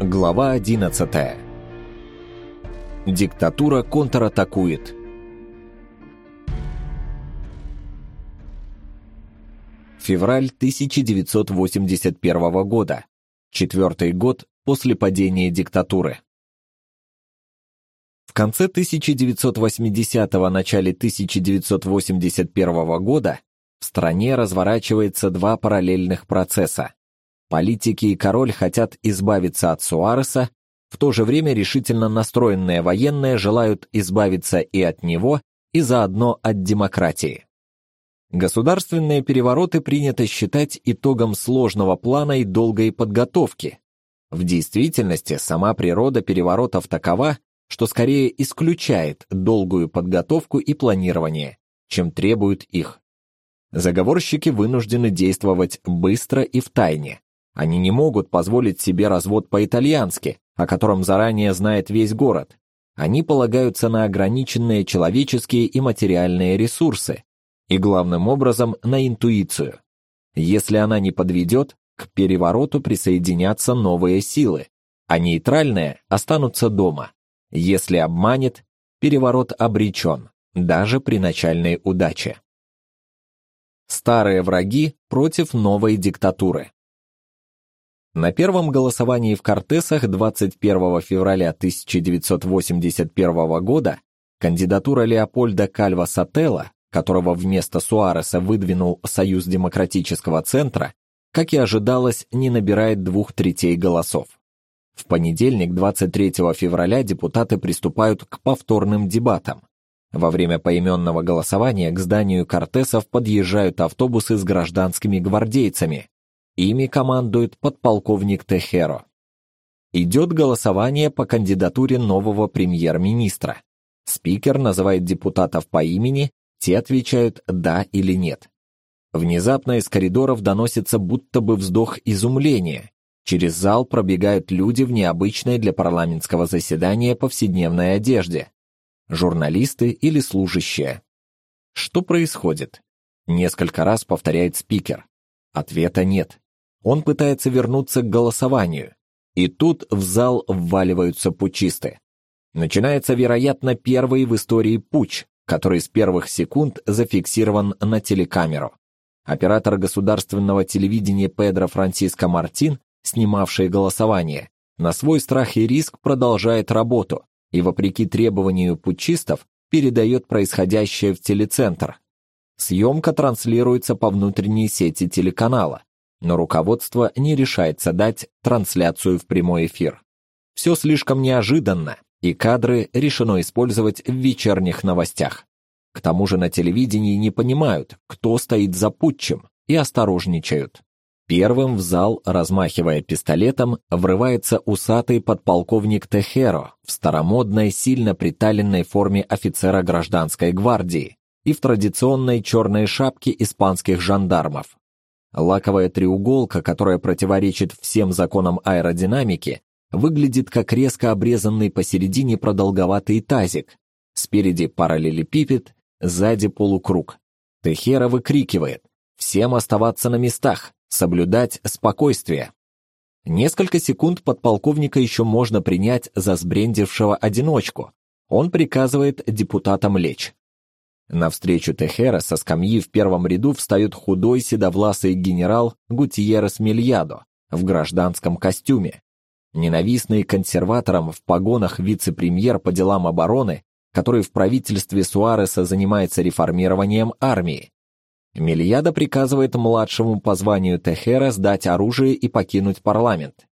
Глава 11. Диктатура контратакует. Февраль 1981 года. Четвертый год после падения диктатуры. В конце 1980-го, начале 1981 года в стране разворачивается два параллельных процесса. Политики и король хотят избавиться от Суареса, в то же время решительно настроенные военные желают избавиться и от него, и заодно от демократии. Государственные перевороты принято считать итогом сложного плана и долгой подготовки. В действительности сама природа переворотов такова, что скорее исключает долгую подготовку и планирование, чем требует их. Заговорщики вынуждены действовать быстро и в тайне. Они не могут позволить себе развод по-итальянски, о котором заранее знает весь город. Они полагаются на ограниченные человеческие и материальные ресурсы, и главным образом на интуицию. Если она не подведет, к перевороту присоединятся новые силы, а нейтральные останутся дома. Если обманет, переворот обречен, даже при начальной удаче. Старые враги против новой диктатуры. На первом голосовании в Кортесах 21 февраля 1981 года кандидатура Леопольда Кальва Сателла, которого вместо Суареса выдвинул Союз демократического центра, как и ожидалось, не набирает двух третей голосов. В понедельник, 23 февраля, депутаты приступают к повторным дебатам. Во время поименного голосования к зданию Кортесов подъезжают автобусы с гражданскими гвардейцами. Ими командует подполковник Техеро. Идет голосование по кандидатуре нового премьер-министра. Спикер называет депутатов по имени, те отвечают «да» или «нет». Внезапно из коридоров доносится будто бы вздох изумления. Через зал пробегают люди в необычной для парламентского заседания повседневной одежде журналисты или служащие. Что происходит? Несколько раз повторяет спикер. Ответа нет. Он пытается вернуться к голосованию. И тут в зал вваливаются путчисты. Начинается, вероятно, первый в истории путч, который с первых секунд зафиксирован на телекамеру. Оператор государственного телевидения Педро Франсиско Мартин, снимавший голосование, на свой страх и риск продолжает работу, и, вопреки требованию путчистов, передает происходящее в телецентр. Съемка транслируется по внутренней сети телеканала, но руководство не решается дать трансляцию в прямой эфир. Все слишком неожиданно, и кадры решено использовать в вечерних новостях. К тому же на телевидении не понимают, кто стоит за путчем, и осторожничают. Первым в зал, размахивая пистолетом, врывается усатый подполковник Техеро в старомодной, сильно приталенной форме офицера гражданской гвардии и в традиционной черной шапке испанских жандармов. Лаковая треуголка, которая противоречит всем законам аэродинамики, выглядит как резко обрезанный посередине продолговатый тазик. Спереди параллелепипед, сзади полукруг. Техера выкрикивает «Всем оставаться на местах! соблюдать спокойствие. Несколько секунд подполковника еще можно принять за сбрендившего одиночку. Он приказывает депутатам лечь. Навстречу Техера со скамьи в первом ряду встает худой седовласый генерал Гутьеррес Мильядо в гражданском костюме. Ненавистный консерваторам в погонах вице-премьер по делам обороны, который в правительстве Суареса занимается реформированием армии, Мильяда приказывает младшему по званию Техера сдать оружие и покинуть парламент.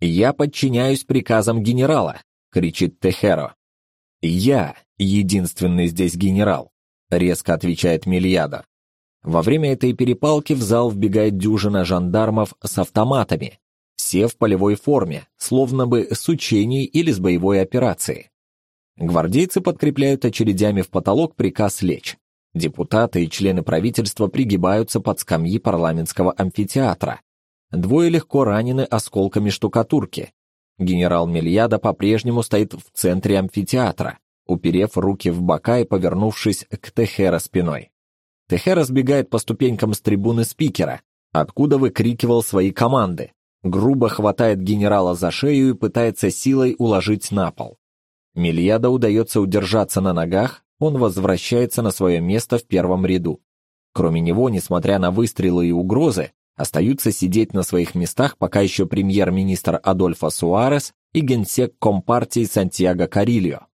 «Я подчиняюсь приказам генерала», — кричит Техеро. «Я единственный здесь генерал», — резко отвечает Мильяда. Во время этой перепалки в зал вбегает дюжина жандармов с автоматами, все в полевой форме, словно бы с учений или с боевой операции. Гвардейцы подкрепляют очередями в потолок приказ лечь. Депутаты и члены правительства пригибаются под скамьи парламентского амфитеатра. Двое легко ранены осколками штукатурки. Генерал Мельяда по-прежнему стоит в центре амфитеатра, уперев руки в бока и повернувшись к Техера спиной. Техера сбегает по ступенькам с трибуны спикера, откуда выкрикивал свои команды. грубо хватает генерала за шею и пытается силой уложить на пол. Мильяда удается удержаться на ногах, он возвращается на свое место в первом ряду. Кроме него, несмотря на выстрелы и угрозы, остаются сидеть на своих местах пока еще премьер-министр Адольфо Суарес и генсек Компартии Сантьяго Карильо.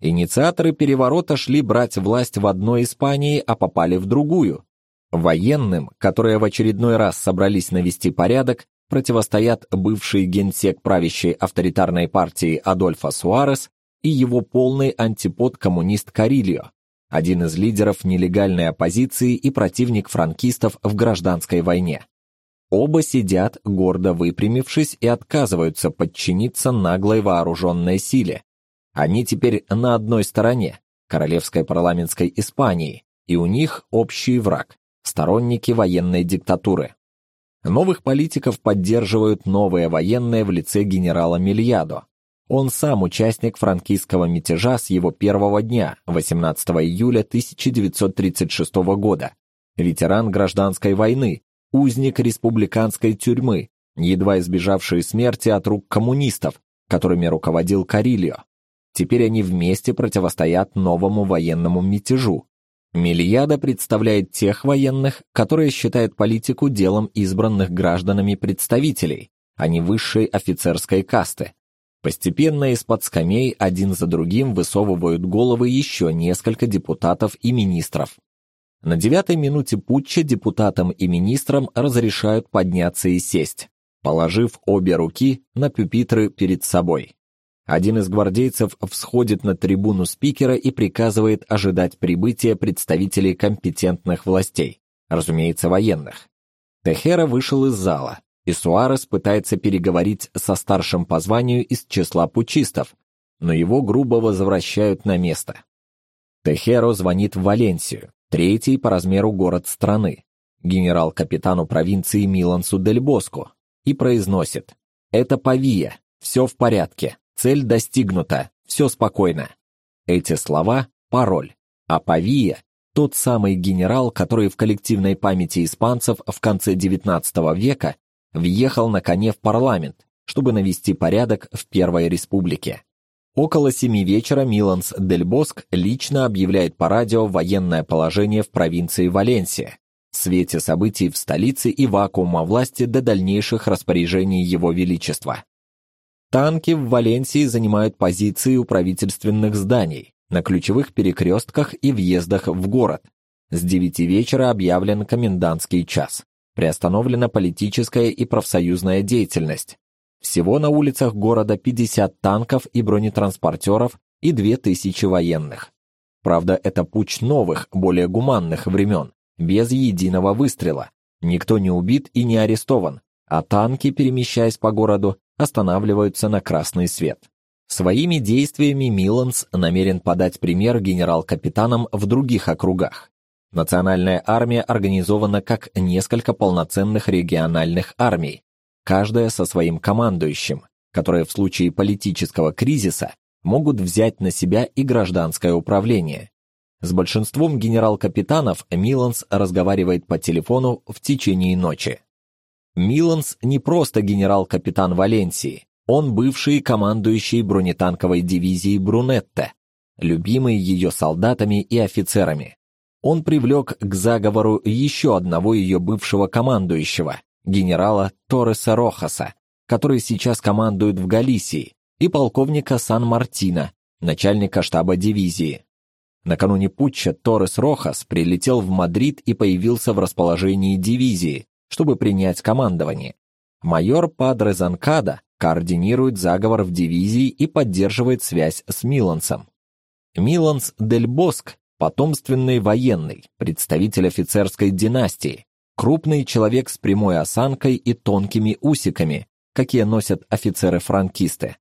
Инициаторы переворота шли брать власть в одной Испании, а попали в другую. Военным, которые в очередной раз собрались навести порядок, противостоят бывший генсек правящей авторитарной партии Адольфо Суарес и его полный антипод коммунист Карильо, один из лидеров нелегальной оппозиции и противник франкистов в гражданской войне. Оба сидят, гордо выпрямившись, и отказываются подчиниться наглой вооруженной силе. Они теперь на одной стороне, королевской парламентской Испании, и у них общий враг сторонники военной диктатуры. Новых политиков поддерживают новые военные в лице генерала Мильядо. Он сам участник франкистского мятежа с его первого дня, 18 июля 1936 года. Ветеран гражданской войны, узник республиканской тюрьмы, едва избежавший смерти от рук коммунистов, которыми руководил Карильо. Теперь они вместе противостоят новому военному мятежу, Мильяда представляет тех военных, которые считают политику делом избранных гражданами представителей, а не высшей офицерской касты. Постепенно из-под скамей один за другим высовывают головы еще несколько депутатов и министров. На девятой минуте путча депутатам и министрам разрешают подняться и сесть, положив обе руки на пюпитры перед собой. Один из гвардейцев всходит на трибуну спикера и приказывает ожидать прибытия представителей компетентных властей, разумеется, военных. Техера вышел из зала, и Суарес пытается переговорить со старшим по званию из числа пучистов, но его грубо возвращают на место. Техеро звонит в Валенсию, третий по размеру город страны, генерал-капитану провинции Милансу дель Боско, и произносит: "Это Павия, все в порядке. Цель достигнута, все спокойно. Эти слова – пароль. А Павия – тот самый генерал, который в коллективной памяти испанцев в конце XIX века въехал на коне в парламент, чтобы навести порядок в Первой Республике. Около семи вечера Миланс дель Боск лично объявляет по радио военное положение в провинции Валенсия, в свете событий в столице и вакуума власти до дальнейших распоряжений Его Величества. Танки в Валенсии занимают позиции у правительственных зданий, на ключевых перекрестках и въездах в город. С 9 вечера объявлен комендантский час. Приостановлена политическая и профсоюзная деятельность. Всего на улицах города 50 танков и бронетранспортеров и 2000 военных. Правда, это путь новых, более гуманных времен, без единого выстрела. Никто не убит и не арестован, а танки, перемещаясь по городу, останавливаются на красный свет. Своими действиями Миланс намерен подать пример генерал-капитанам в других округах. Национальная армия организована как несколько полноценных региональных армий, каждая со своим командующим, которые в случае политического кризиса могут взять на себя и гражданское управление. С большинством генерал-капитанов Миланс разговаривает по телефону в течение ночи. Миланс не просто генерал-капитан Валенсии, он бывший командующий бронетанковой дивизией Брунетте, любимый ее солдатами и офицерами. Он привлек к заговору еще одного ее бывшего командующего, генерала Торреса Рохаса, который сейчас командует в Галисии, и полковника Сан-Мартина, начальника штаба дивизии. Накануне путча Торрес Рохас прилетел в Мадрид и появился в расположении дивизии, чтобы принять командование. Майор Пардо Занкада координирует заговор в дивизии и поддерживает связь с Милансом. Миланс дель Боск потомственный военный, представитель офицерской династии, крупный человек с прямой осанкой и тонкими усиками, какие носят офицеры-франкисты.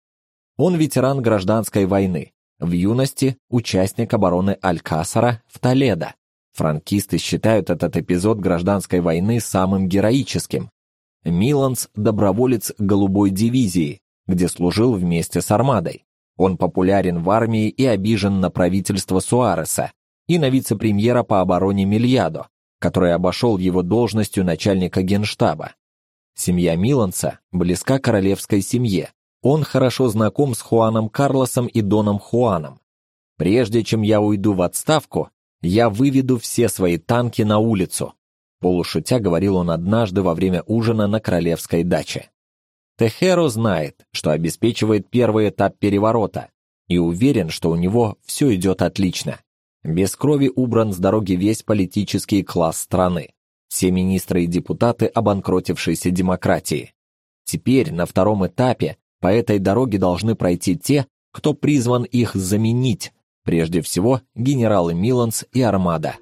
Он ветеран гражданской войны, в юности участник обороны Алькасара в Толедо, Франкисты считают этот эпизод гражданской войны самым героическим. Миланс – доброволец голубой дивизии, где служил вместе с армадой. Он популярен в армии и обижен на правительство Суареса и на вице-премьера по обороне Мильядо, который обошел его должностью начальника генштаба. Семья Миланса близка королевской семье. Он хорошо знаком с Хуаном Карлосом и Доном Хуаном. Прежде чем я уйду в отставку, я выведу все свои танки на улицу, полушутя говорил он однажды во время ужина на королевской даче. Техеро знает, что обеспечивает первый этап переворота и уверен, что у него все идет отлично. Без крови убран с дороги весь политический класс страны. Все министры и депутаты обанкротившейся демократии. Теперь на втором этапе по этой дороге должны пройти те, кто призван их заменить, прежде всего генералы Миланс и Армада.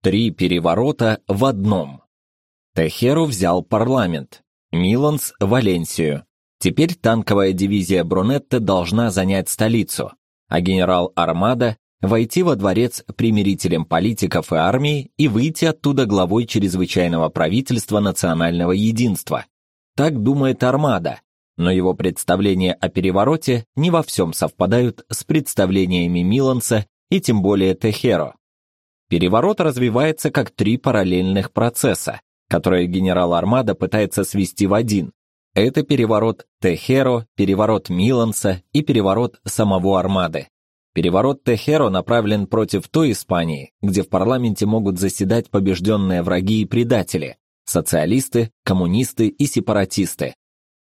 Три переворота в одном. Техеру взял парламент, Миланс – Валенсию. Теперь танковая дивизия Брунетте должна занять столицу, а генерал Армада войти во дворец примирителем политиков и армии и выйти оттуда главой чрезвычайного правительства национального единства. Так думает Армада, но его представления о перевороте не во всем совпадают с представлениями Миланса и тем более Техеро. Переворот развивается как три параллельных процесса, которые генерал Армада пытается свести в один. Это переворот Техеро, переворот Миланса и переворот самого Армады. Переворот Техеро направлен против той Испании, где в парламенте могут заседать побежденные враги и предатели, социалисты, коммунисты и сепаратисты.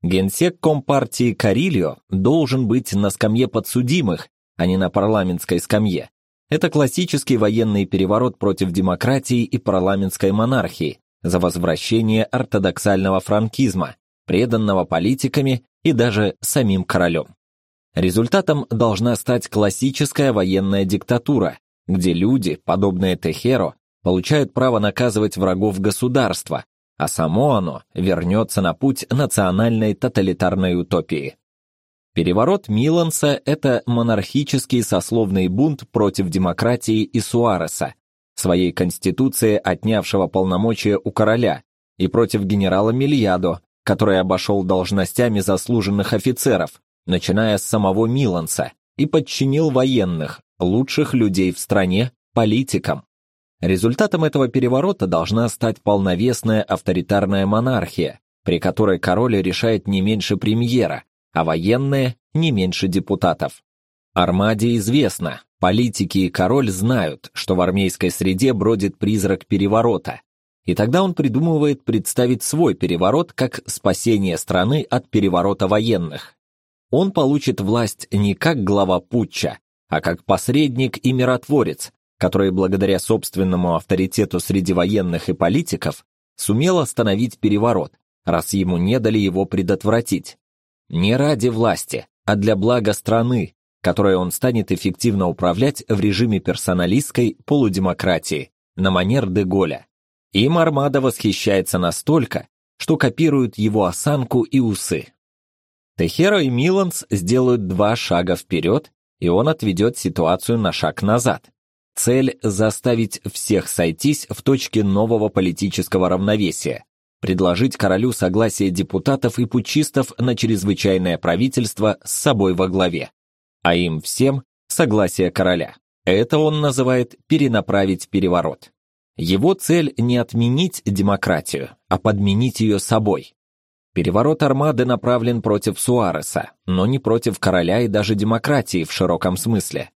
Генсек Компартии Карильо должен быть на скамье подсудимых, а не на парламентской скамье. Это классический военный переворот против демократии и парламентской монархии за возвращение ортодоксального франкизма, преданного политиками и даже самим королем. Результатом должна стать классическая военная диктатура, где люди, подобные Техеро, получают право наказывать врагов государства, а само оно вернется на путь национальной тоталитарной утопии. Переворот Миланса – это монархический сословный бунт против демократии и Суареса, своей конституции отнявшего полномочия у короля, и против генерала Мильядо, который обошел должностями заслуженных офицеров, начиная с самого Миланса, и подчинил военных, лучших людей в стране, политикам. Результатом этого переворота должна стать полновесная авторитарная монархия, при которой король решает не меньше премьера, а военные не меньше депутатов. Армаде известно, политики и король знают, что в армейской среде бродит призрак переворота, и тогда он придумывает представить свой переворот как спасение страны от переворота военных он получит власть не как глава путча, а как посредник и миротворец, который благодаря собственному авторитету среди военных и политиков сумел остановить переворот, раз ему не дали его предотвратить. Не ради власти, а для блага страны, которой он станет эффективно управлять в режиме персоналистской полудемократии, на манер де Голля. Им Армада восхищается настолько, что копирует его осанку и усы. Техеро и Миланс сделают два шага вперед, и он отведет ситуацию на шаг назад. Цель – заставить всех сойтись в точке нового политического равновесия, предложить королю согласие депутатов и путчистов на чрезвычайное правительство с собой во главе, а им всем – согласие короля. Это он называет перенаправить переворот. Его цель не отменить демократию, а подменить ее собой, Переворот армады направлен против Суареса, но не против короля и даже демократии в широком смысле.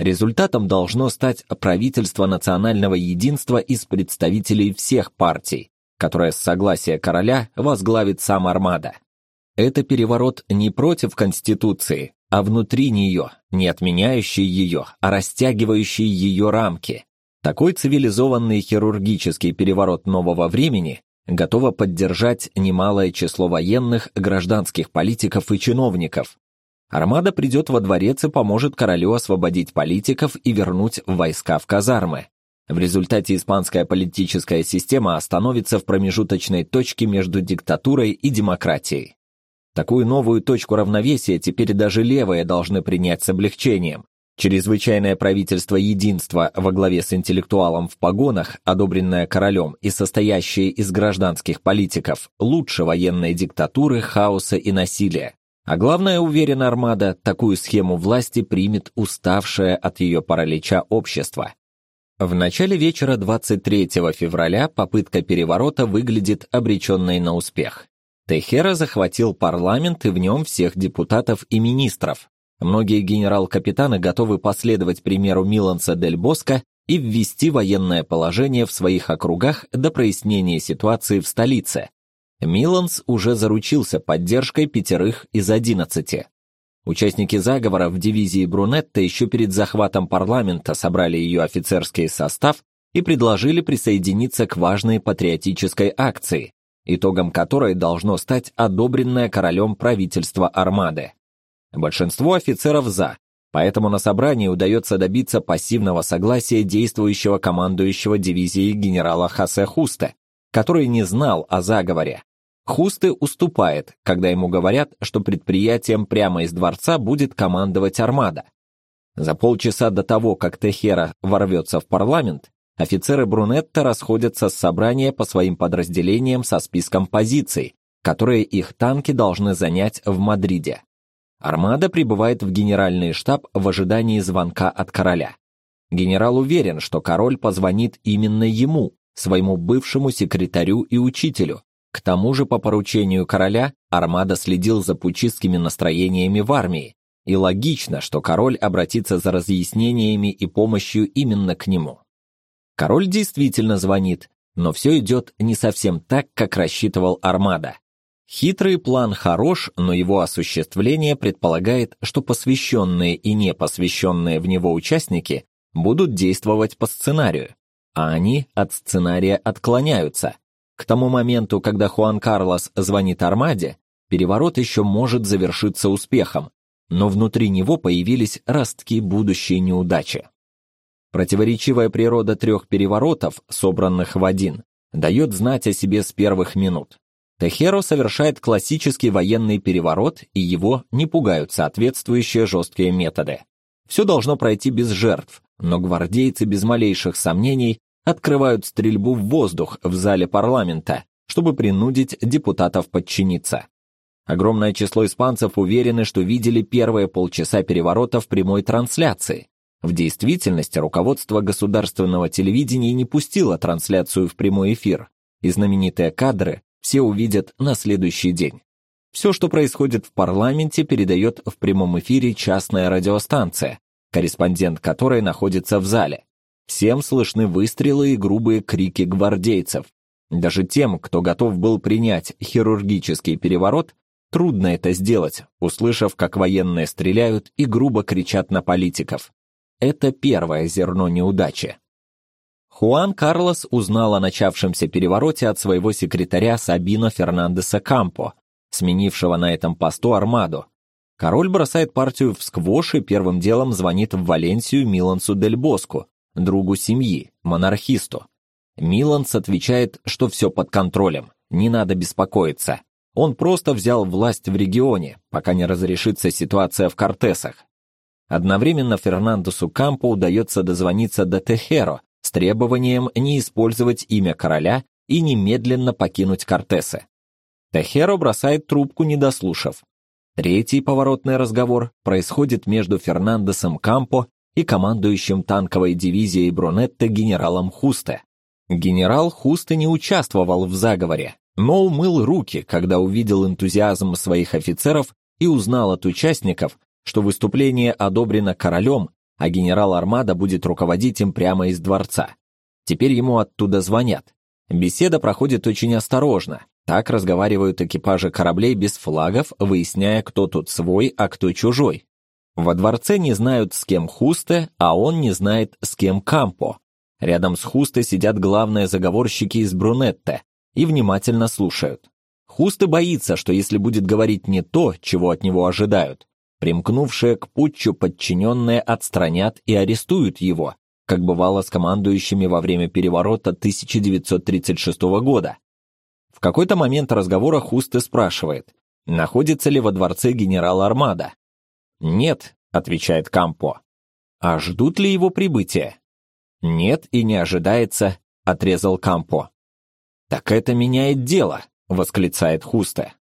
Результатом должно стать правительство национального единства из представителей всех партий, которое с согласия короля возглавит сам армада. Это переворот не против Конституции, а внутри нее, не отменяющий ее, а растягивающий ее рамки. Такой цивилизованный хирургический переворот нового времени готова поддержать немалое число военных, гражданских политиков и чиновников. Армада придет во дворец и поможет королю освободить политиков и вернуть войска в казармы. В результате испанская политическая система остановится в промежуточной точке между диктатурой и демократией. Такую новую точку равновесия теперь даже левые должны принять с облегчением. Чрезвычайное правительство единства во главе с интеллектуалом в погонах, одобренное королем и состоящее из гражданских политиков, лучше военной диктатуры, хаоса и насилия. А главное, уверена Армада, такую схему власти примет уставшее от ее паралича общество. В начале вечера 23 февраля попытка переворота выглядит обреченной на успех. Техера захватил парламент и в нем всех депутатов и министров. Многие генерал-капитаны готовы последовать примеру Миланса дель Боско и ввести военное положение в своих округах до прояснения ситуации в столице. Миланс уже заручился поддержкой пятерых из одиннадцати. Участники заговора в дивизии Брунетта еще перед захватом парламента собрали ее офицерский состав и предложили присоединиться к важной патриотической акции, итогом которой должно стать одобренное королем правительство Армады. Большинство офицеров за, поэтому на собрании удается добиться пассивного согласия действующего командующего дивизией генерала Хосе Хусте, который не знал о заговоре. Хусты уступает, когда ему говорят, что предприятием прямо из дворца будет командовать армада. За полчаса до того, как Техера ворвется в парламент, офицеры Брунетта расходятся с собрания по своим подразделениям со списком позиций, которые их танки должны занять в Мадриде. Армада прибывает в генеральный штаб в ожидании звонка от короля. Генерал уверен, что король позвонит именно ему, своему бывшему секретарю и учителю, к тому же, по поручению короля, Армада следил за путчистскими настроениями в армии, и логично, что король обратится за разъяснениями и помощью именно к нему. Король действительно звонит, но все идет не совсем так, как рассчитывал Армада. Хитрый план хорош, но его осуществление предполагает, что посвященные и непосвященные в него участники будут действовать по сценарию, а они от сценария отклоняются, к тому моменту, когда Хуан Карлос звонит Армаде, переворот еще может завершиться успехом, но внутри него появились ростки будущей неудачи. Противоречивая природа трех переворотов, собранных в один, дает знать о себе с первых минут. Техеро совершает классический военный переворот, и его не пугают соответствующие жесткие методы. Все должно пройти без жертв, но гвардейцы без малейших сомнений открывают стрельбу в воздух в зале парламента, чтобы принудить депутатов подчиниться. Огромное число испанцев уверены, что видели первые полчаса переворота в прямой трансляции. В действительности руководство государственного телевидения не пустило трансляцию в прямой эфир, и знаменитые кадры все увидят на следующий день. Все, что происходит в парламенте, передает в прямом эфире частная радиостанция, корреспондент которой находится в зале. Всем слышны выстрелы и грубые крики гвардейцев. Даже тем, кто готов был принять хирургический переворот, трудно это сделать, услышав, как военные стреляют и грубо кричат на политиков. Это первое зерно неудачи. Хуан Карлос узнал о начавшемся перевороте от своего секретаря Сабино Фернандеса Кампо, сменившего на этом посту Армаду. Король бросает партию в сквош и первым делом звонит в Валенсию Милансу дель Боску, другу семьи, монархисту. Миланс отвечает, что все под контролем, не надо беспокоиться. Он просто взял власть в регионе, пока не разрешится ситуация в Кортесах. Одновременно Фернандосу Кампо удается дозвониться до Техеро с требованием не использовать имя короля и немедленно покинуть Кортесы. Техеро бросает трубку, не дослушав. Третий поворотный разговор происходит между Фернандосом Кампо и командующим танковой дивизией Брунетте генералом Хусте. Генерал Хусте не участвовал в заговоре, но умыл руки, когда увидел энтузиазм своих офицеров и узнал от участников, что выступление одобрено королем, а генерал Армада будет руководить им прямо из дворца. Теперь ему оттуда звонят. Беседа проходит очень осторожно. Так разговаривают экипажи кораблей без флагов, выясняя, кто тут свой, а кто чужой. Во дворце не знают, с кем Хусте, а он не знает, с кем Кампо. Рядом с Хусте сидят главные заговорщики из Брунетте и внимательно слушают. Хусте боится, что если будет говорить не то, чего от него ожидают, примкнувшие к путчу подчиненные отстранят и арестуют его, как бывало с командующими во время переворота 1936 года. В какой-то момент разговора Хусте спрашивает, находится ли во дворце генерал Армада. «Нет», — отвечает Кампо. «А ждут ли его прибытия?» «Нет и не ожидается», — отрезал Кампо. «Так это меняет дело», — восклицает Хусте.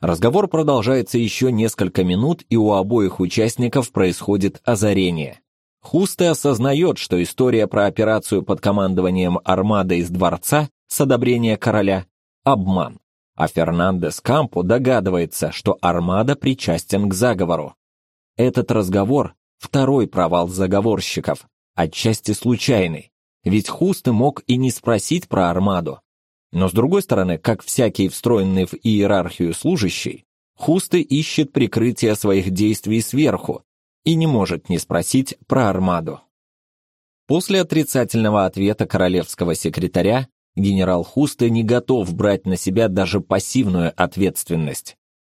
Разговор продолжается еще несколько минут, и у обоих участников происходит озарение. Хусте осознает, что история про операцию под командованием армады из дворца с одобрения короля – обман, а Фернандес Кампо догадывается, что армада причастен к заговору. Этот разговор – второй провал заговорщиков, отчасти случайный, ведь Хусте мог и не спросить про армаду. Но с другой стороны, как всякий встроенный в иерархию служащий, Хусты ищет прикрытие своих действий сверху и не может не спросить про армаду. После отрицательного ответа королевского секретаря генерал Хусты не готов брать на себя даже пассивную ответственность.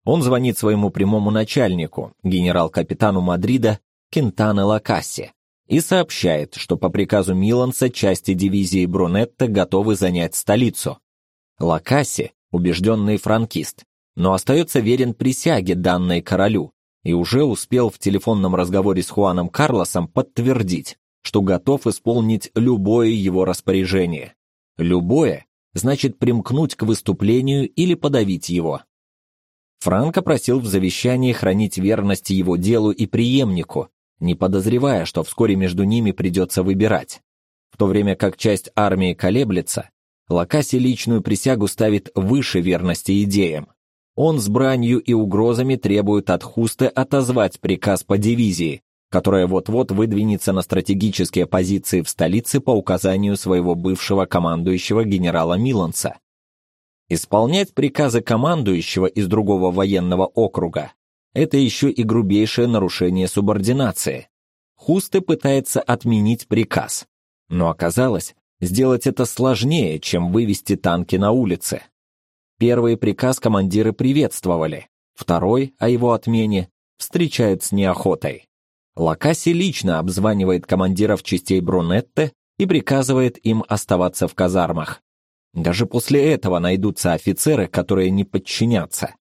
Он звонит своему прямому начальнику, генерал-капитану Мадрида Кентане Лакассе, и сообщает, что по приказу Миланса части дивизии Брунетта готовы занять столицу. Лакассе, убежденный франкист, но остается верен присяге, данной королю, и уже успел в телефонном разговоре с Хуаном Карлосом подтвердить, что готов исполнить любое его распоряжение. Любое значит примкнуть к выступлению или подавить его. Франко просил в завещании хранить верность его делу и преемнику, не подозревая, что вскоре между ними придется выбирать. В то время как часть армии колеблется, Лакаси личную присягу ставит выше верности идеям. Он с бранью и угрозами требует от Хусты отозвать приказ по дивизии, которая вот-вот выдвинется на стратегические позиции в столице по указанию своего бывшего командующего генерала Миланса. Исполнять приказы командующего из другого военного округа – это еще и грубейшее нарушение субординации. Хусты пытается отменить приказ, но оказалось, сделать это сложнее, чем вывести танки на улицы. Первый приказ командиры приветствовали, второй, о его отмене, встречают с неохотой. Лакаси лично обзванивает командиров частей Брунетте и приказывает им оставаться в казармах. Даже после этого найдутся офицеры, которые не подчинятся.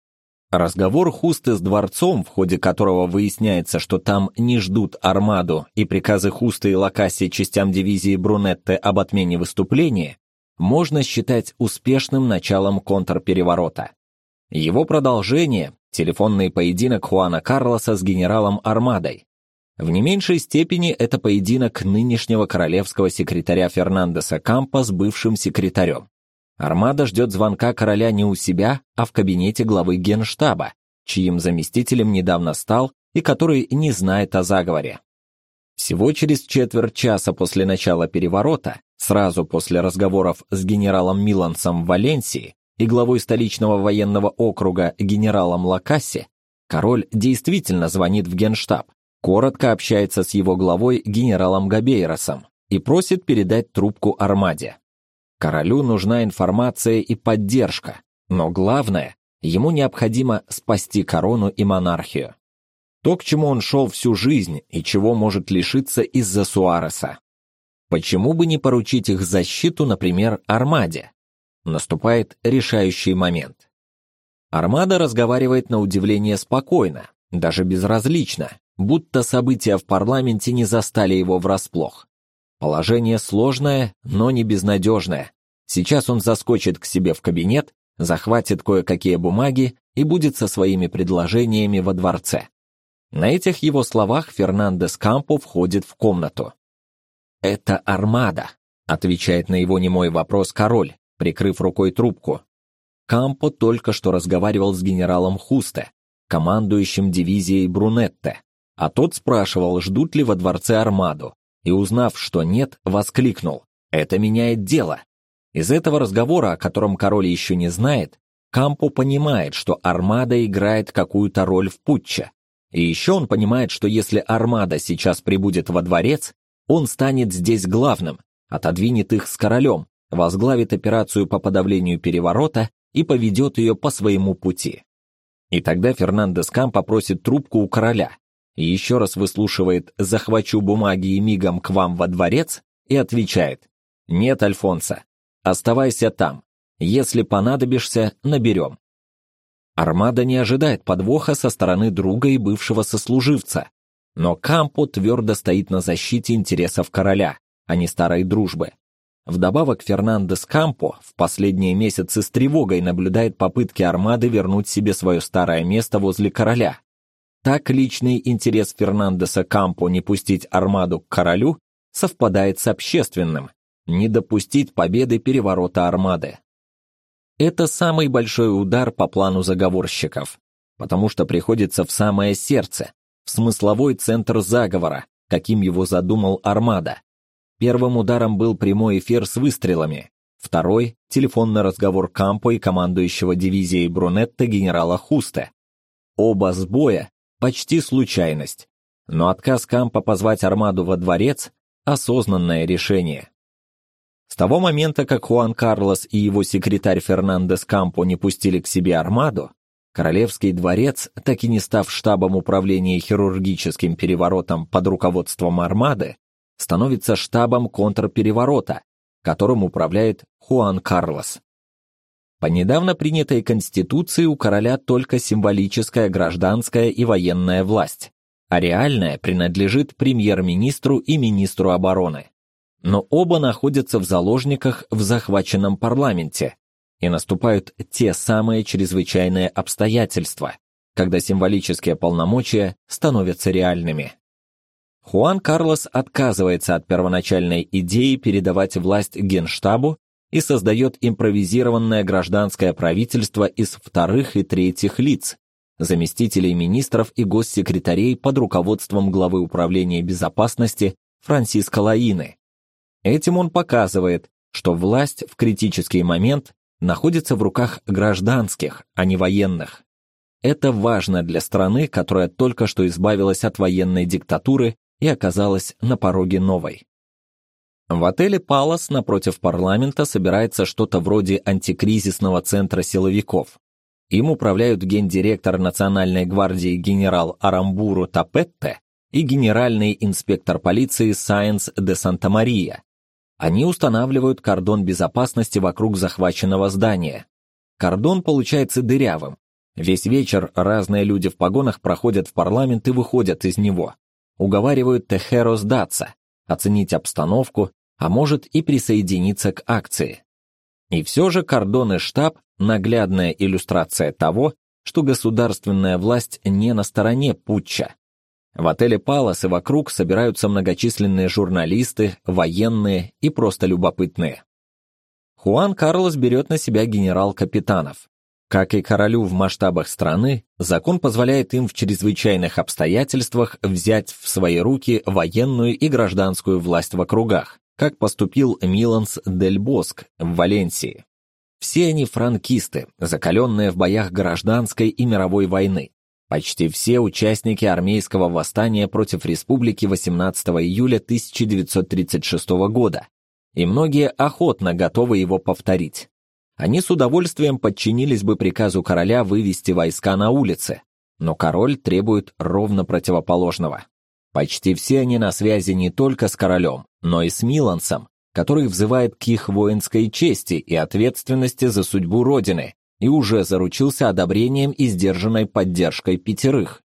Разговор Хусты с дворцом, в ходе которого выясняется, что там не ждут армаду, и приказы Хусты и Лакаси частям дивизии Брунетте об отмене выступления, можно считать успешным началом контрпереворота. Его продолжение – телефонный поединок Хуана Карлоса с генералом Армадой. В не меньшей степени это поединок нынешнего королевского секретаря Фернандеса Кампа с бывшим секретарем. Армада ждет звонка короля не у себя, а в кабинете главы генштаба, чьим заместителем недавно стал и который не знает о заговоре. Всего через четверть часа после начала переворота Сразу после разговоров с генералом Милансом в Валенсии и главой столичного военного округа генералом Лакасси, король действительно звонит в Генштаб, коротко общается с его главой генералом Габейросом и просит передать трубку Армаде. Королю нужна информация и поддержка, но главное, ему необходимо спасти корону и монархию. То, к чему он шел всю жизнь и чего может лишиться из-за Суареса. Почему бы не поручить их защиту, например, Армаде? Наступает решающий момент. Армада разговаривает на удивление спокойно, даже безразлично, будто события в парламенте не застали его врасплох. Положение сложное, но не безнадежное. Сейчас он заскочит к себе в кабинет, захватит кое-какие бумаги и будет со своими предложениями во дворце. На этих его словах Фернандес Кампо входит в комнату. «Это армада», — отвечает на его немой вопрос король, прикрыв рукой трубку. Кампо только что разговаривал с генералом Хусте, командующим дивизией Брунетте, а тот спрашивал, ждут ли во дворце армаду, и узнав, что нет, воскликнул «Это меняет дело». Из этого разговора, о котором король еще не знает, Кампо понимает, что армада играет какую-то роль в путче. И еще он понимает, что если армада сейчас прибудет во дворец, он станет здесь главным, отодвинет их с королем, возглавит операцию по подавлению переворота и поведет ее по своему пути. И тогда Фернандес Кам попросит трубку у короля и еще раз выслушивает «захвачу бумаги и мигом к вам во дворец» и отвечает «Нет, Альфонса, оставайся там, если понадобишься, наберем». Армада не ожидает подвоха со стороны друга и бывшего сослуживца, но Кампо твердо стоит на защите интересов короля, а не старой дружбы. Вдобавок Фернандес Кампо в последние месяцы с тревогой наблюдает попытки армады вернуть себе свое старое место возле короля. Так личный интерес Фернандеса Кампо не пустить армаду к королю совпадает с общественным, не допустить победы переворота армады. Это самый большой удар по плану заговорщиков, потому что приходится в самое сердце, в смысловой центр заговора, каким его задумал Армада. Первым ударом был прямой эфир с выстрелами, второй — телефонный разговор Кампо и командующего дивизией Брунетта генерала Хусте. Оба сбоя — почти случайность, но отказ Кампо позвать Армаду во дворец — осознанное решение. С того момента, как Хуан Карлос и его секретарь Фернандес Кампо не пустили к себе Армаду, Королевский дворец, так и не став штабом управления хирургическим переворотом под руководством Армады, становится штабом контрпереворота, которым управляет Хуан Карлос. По недавно принятой конституции у короля только символическая гражданская и военная власть, а реальная принадлежит премьер-министру и министру обороны. Но оба находятся в заложниках в захваченном парламенте, и наступают те самые чрезвычайные обстоятельства, когда символические полномочия становятся реальными. Хуан Карлос отказывается от первоначальной идеи передавать власть Генштабу и создает импровизированное гражданское правительство из вторых и третьих лиц, заместителей министров и госсекретарей под руководством главы управления безопасности Франсиско Лаины. Этим он показывает, что власть в критический момент находится в руках гражданских, а не военных. Это важно для страны, которая только что избавилась от военной диктатуры и оказалась на пороге новой. В отеле «Палас» напротив парламента собирается что-то вроде антикризисного центра силовиков. Им управляют гендиректор Национальной гвардии генерал Арамбуру Тапетте и генеральный инспектор полиции Сайенс де Санта-Мария, они устанавливают кордон безопасности вокруг захваченного здания. Кордон получается дырявым. Весь вечер разные люди в погонах проходят в парламент и выходят из него. Уговаривают Техеро сдаться, оценить обстановку, а может и присоединиться к акции. И все же кордон и штаб – наглядная иллюстрация того, что государственная власть не на стороне путча, в отеле «Палас» и вокруг собираются многочисленные журналисты, военные и просто любопытные. Хуан Карлос берет на себя генерал-капитанов. Как и королю в масштабах страны, закон позволяет им в чрезвычайных обстоятельствах взять в свои руки военную и гражданскую власть в округах, как поступил Миланс дель Боск в Валенсии. Все они франкисты, закаленные в боях гражданской и мировой войны, Почти все участники армейского восстания против республики 18 июля 1936 года, и многие охотно готовы его повторить. Они с удовольствием подчинились бы приказу короля вывести войска на улицы, но король требует ровно противоположного. Почти все они на связи не только с королем, но и с Милансом, который взывает к их воинской чести и ответственности за судьбу Родины, и уже заручился одобрением и сдержанной поддержкой пятерых.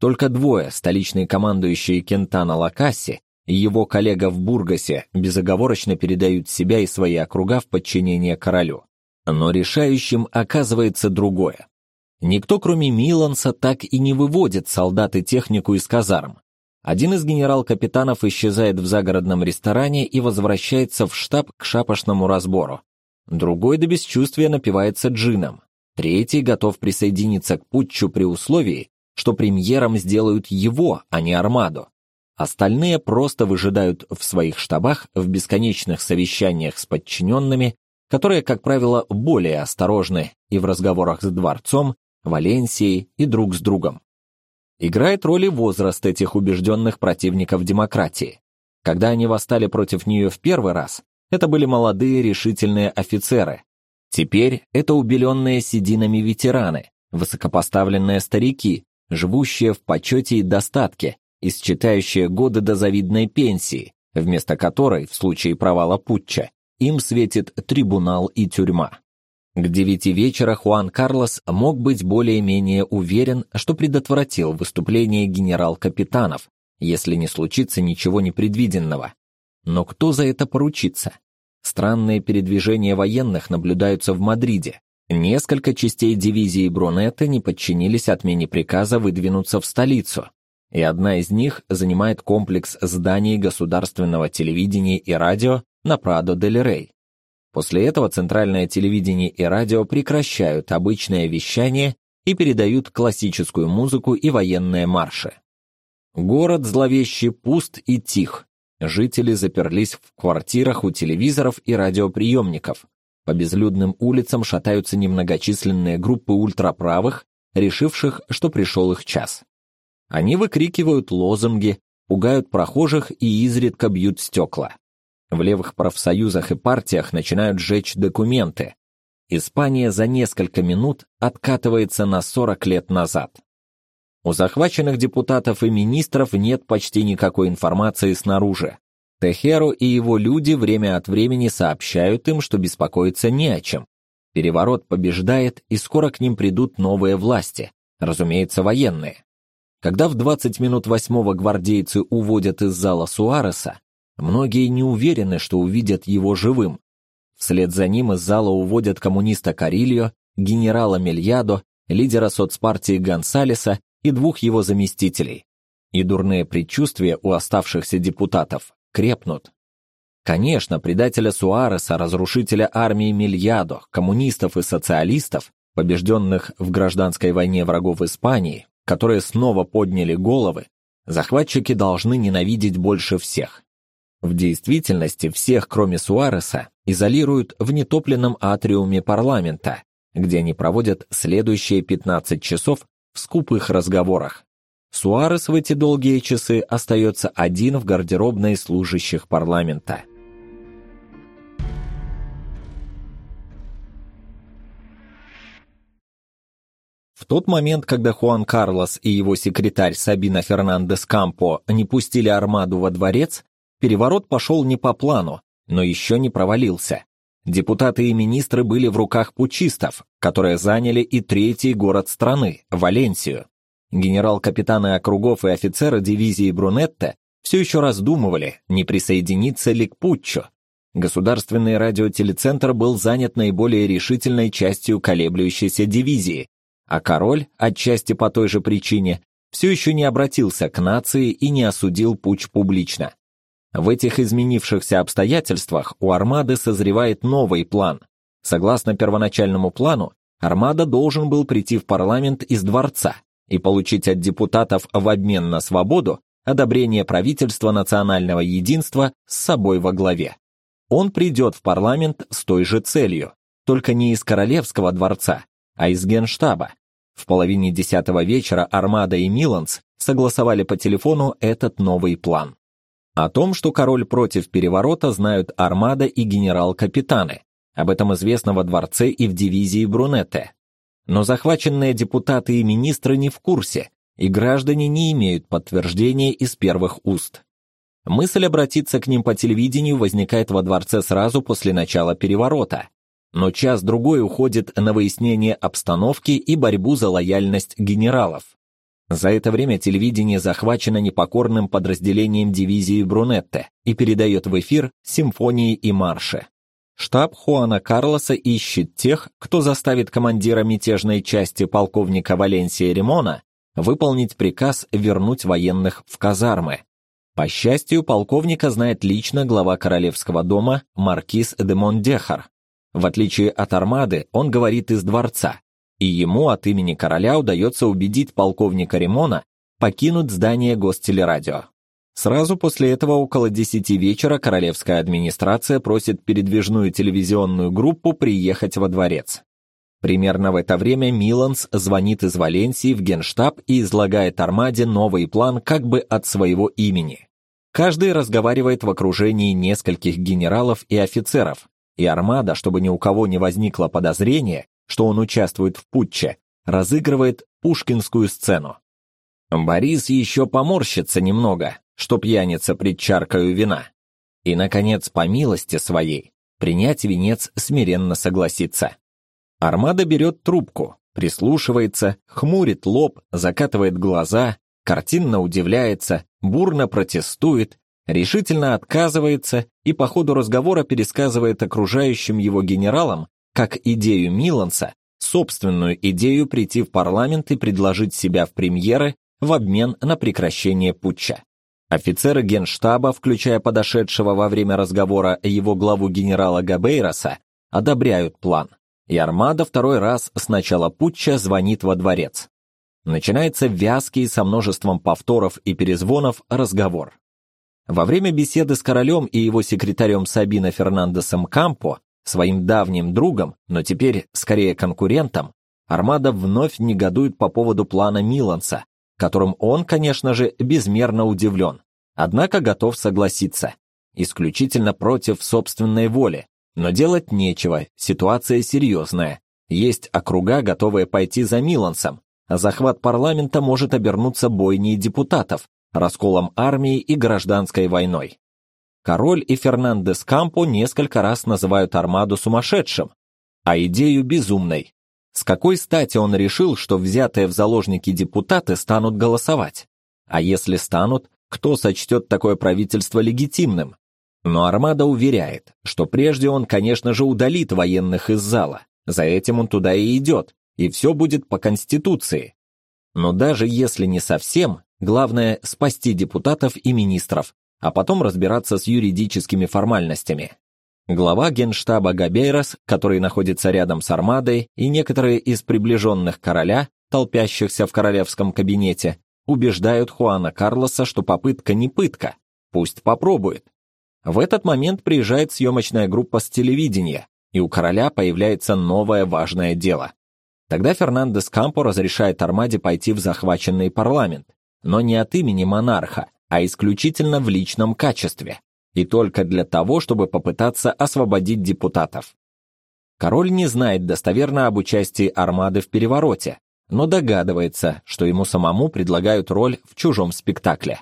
Только двое, столичный командующий Кентана Лакасси и его коллега в Бургасе, безоговорочно передают себя и свои округа в подчинение королю. Но решающим оказывается другое. Никто, кроме Миланса, так и не выводит солдат и технику из казарм. Один из генерал-капитанов исчезает в загородном ресторане и возвращается в штаб к шапошному разбору. Другой до бесчувствия напивается джином. Третий готов присоединиться к путчу при условии, что премьером сделают его, а не Армаду. Остальные просто выжидают в своих штабах в бесконечных совещаниях с подчиненными, которые, как правило, более осторожны и в разговорах с дворцом, Валенсией и друг с другом. Играет роль и возраст этих убежденных противников демократии. Когда они восстали против нее в первый раз, это были молодые решительные офицеры. Теперь это убеленные сединами ветераны, высокопоставленные старики, живущие в почете и достатке, и годы до завидной пенсии, вместо которой, в случае провала путча, им светит трибунал и тюрьма. К девяти вечера Хуан Карлос мог быть более-менее уверен, что предотвратил выступление генерал-капитанов, если не случится ничего непредвиденного. Но кто за это поручится? Странные передвижения военных наблюдаются в Мадриде, Несколько частей дивизии Брунетта не подчинились отмене приказа выдвинуться в столицу, и одна из них занимает комплекс зданий государственного телевидения и радио на Прадо-дель-Рей. После этого центральное телевидение и радио прекращают обычное вещание и передают классическую музыку и военные марши. Город зловеще пуст и тих. Жители заперлись в квартирах у телевизоров и радиоприемников. По безлюдным улицам шатаются немногочисленные группы ультраправых, решивших, что пришел их час. Они выкрикивают лозунги, пугают прохожих и изредка бьют стекла. В левых профсоюзах и партиях начинают сжечь документы. Испания за несколько минут откатывается на 40 лет назад. У захваченных депутатов и министров нет почти никакой информации снаружи. Техеро и его люди время от времени сообщают им, что беспокоиться не о чем. Переворот побеждает, и скоро к ним придут новые власти, разумеется, военные. Когда в 20 минут восьмого гвардейцы уводят из зала Суареса, многие не уверены, что увидят его живым. Вслед за ним из зала уводят коммуниста Карильо, генерала Мельядо, лидера соцпартии Гонсалеса и двух его заместителей. И дурные предчувствия у оставшихся депутатов крепнут. Конечно, предателя Суареса, разрушителя армии Мельядо, коммунистов и социалистов, побежденных в гражданской войне врагов Испании, которые снова подняли головы, захватчики должны ненавидеть больше всех. В действительности всех, кроме Суареса, изолируют в нетопленном атриуме парламента, где они проводят следующие 15 часов в скупых разговорах. Суарес в эти долгие часы остается один в гардеробной служащих парламента. В тот момент, когда Хуан Карлос и его секретарь Сабина Фернандес Кампо не пустили армаду во дворец, переворот пошел не по плану, но еще не провалился. Депутаты и министры были в руках пучистов, которые заняли и третий город страны, Валенсию. Генерал-капитаны округов и офицеры дивизии Брунетте все еще раздумывали, не присоединиться ли к путчу. Государственный радиотелецентр был занят наиболее решительной частью колеблющейся дивизии, а король, отчасти по той же причине, все еще не обратился к нации и не осудил путч публично. В этих изменившихся обстоятельствах у армады созревает новый план. Согласно первоначальному плану, армада должен был прийти в парламент из дворца и получить от депутатов в обмен на свободу одобрение правительства национального единства с собой во главе. Он придет в парламент с той же целью, только не из королевского дворца, а из генштаба. В половине десятого вечера Армада и Миланс согласовали по телефону этот новый план. О том, что король против переворота, знают Армада и генерал-капитаны. Об этом известно во дворце и в дивизии Брунетте. Но захваченные депутаты и министры не в курсе, и граждане не имеют подтверждения из первых уст. Мысль обратиться к ним по телевидению возникает во дворце сразу после начала переворота, но час-другой уходит на выяснение обстановки и борьбу за лояльность генералов. За это время телевидение захвачено непокорным подразделением дивизии Брунетте и передает в эфир симфонии и марши. Штаб Хуана Карлоса ищет тех, кто заставит командира мятежной части полковника Валенсия Ремона выполнить приказ вернуть военных в казармы. По счастью, полковника знает лично глава королевского дома маркиз де Мондехар, в отличие от армады, он говорит из дворца, и ему от имени короля удается убедить полковника Ремона покинуть здание гостелерадио. Сразу после этого около 10 вечера королевская администрация просит передвижную телевизионную группу приехать во дворец. Примерно в это время Миланс звонит из Валенсии в Генштаб и излагает Армаде новый план как бы от своего имени. Каждый разговаривает в окружении нескольких генералов и офицеров, и Армада, чтобы ни у кого не возникло подозрения, что он участвует в путче, разыгрывает пушкинскую сцену. Борис еще поморщится немного, что пьяница пред чаркою вина. И, наконец, по милости своей, принять венец смиренно согласится. Армада берет трубку, прислушивается, хмурит лоб, закатывает глаза, картинно удивляется, бурно протестует, решительно отказывается и по ходу разговора пересказывает окружающим его генералам как идею Миланса собственную идею прийти в парламент и предложить себя в премьеры в обмен на прекращение путча. Офицеры Генштаба, включая подошедшего во время разговора его главу генерала Габейроса, одобряют план. И армада второй раз с начала путча звонит во дворец. Начинается вязкий со множеством повторов и перезвонов разговор. Во время беседы с королем и его секретарем Сабино Фернандесом Кампо, своим давним другом, но теперь скорее конкурентом, Армада вновь негодует по поводу плана Миланса, которым он, конечно же, безмерно удивлен, однако готов согласиться, исключительно против собственной воли, но делать нечего, ситуация серьезная. Есть округа, готовые пойти за Милансом, а захват парламента может обернуться бойней депутатов, расколом армии и гражданской войной. Король и Фернандес Кампо несколько раз называют армаду сумасшедшим, а идею безумной. С какой стати он решил, что взятые в заложники депутаты станут голосовать? А если станут, кто сочтет такое правительство легитимным? Но Армада уверяет, что прежде он, конечно же, удалит военных из зала. За этим он туда и идет, и все будет по Конституции. Но даже если не совсем, Главное – спасти депутатов и министров, а потом разбираться с юридическими формальностями. Глава генштаба Габейрос, который находится рядом с армадой, и некоторые из приближенных короля, толпящихся в королевском кабинете, убеждают Хуана Карлоса, что попытка не пытка, пусть попробует. В этот момент приезжает съемочная группа с телевидения, и у короля появляется новое важное дело. Тогда Фернандес Кампо разрешает Армаде пойти в захваченный парламент, но не от имени монарха, а исключительно в личном качестве, и только для того, чтобы попытаться освободить депутатов. Король не знает достоверно об участии армады в перевороте, но догадывается, что ему самому предлагают роль в чужом спектакле.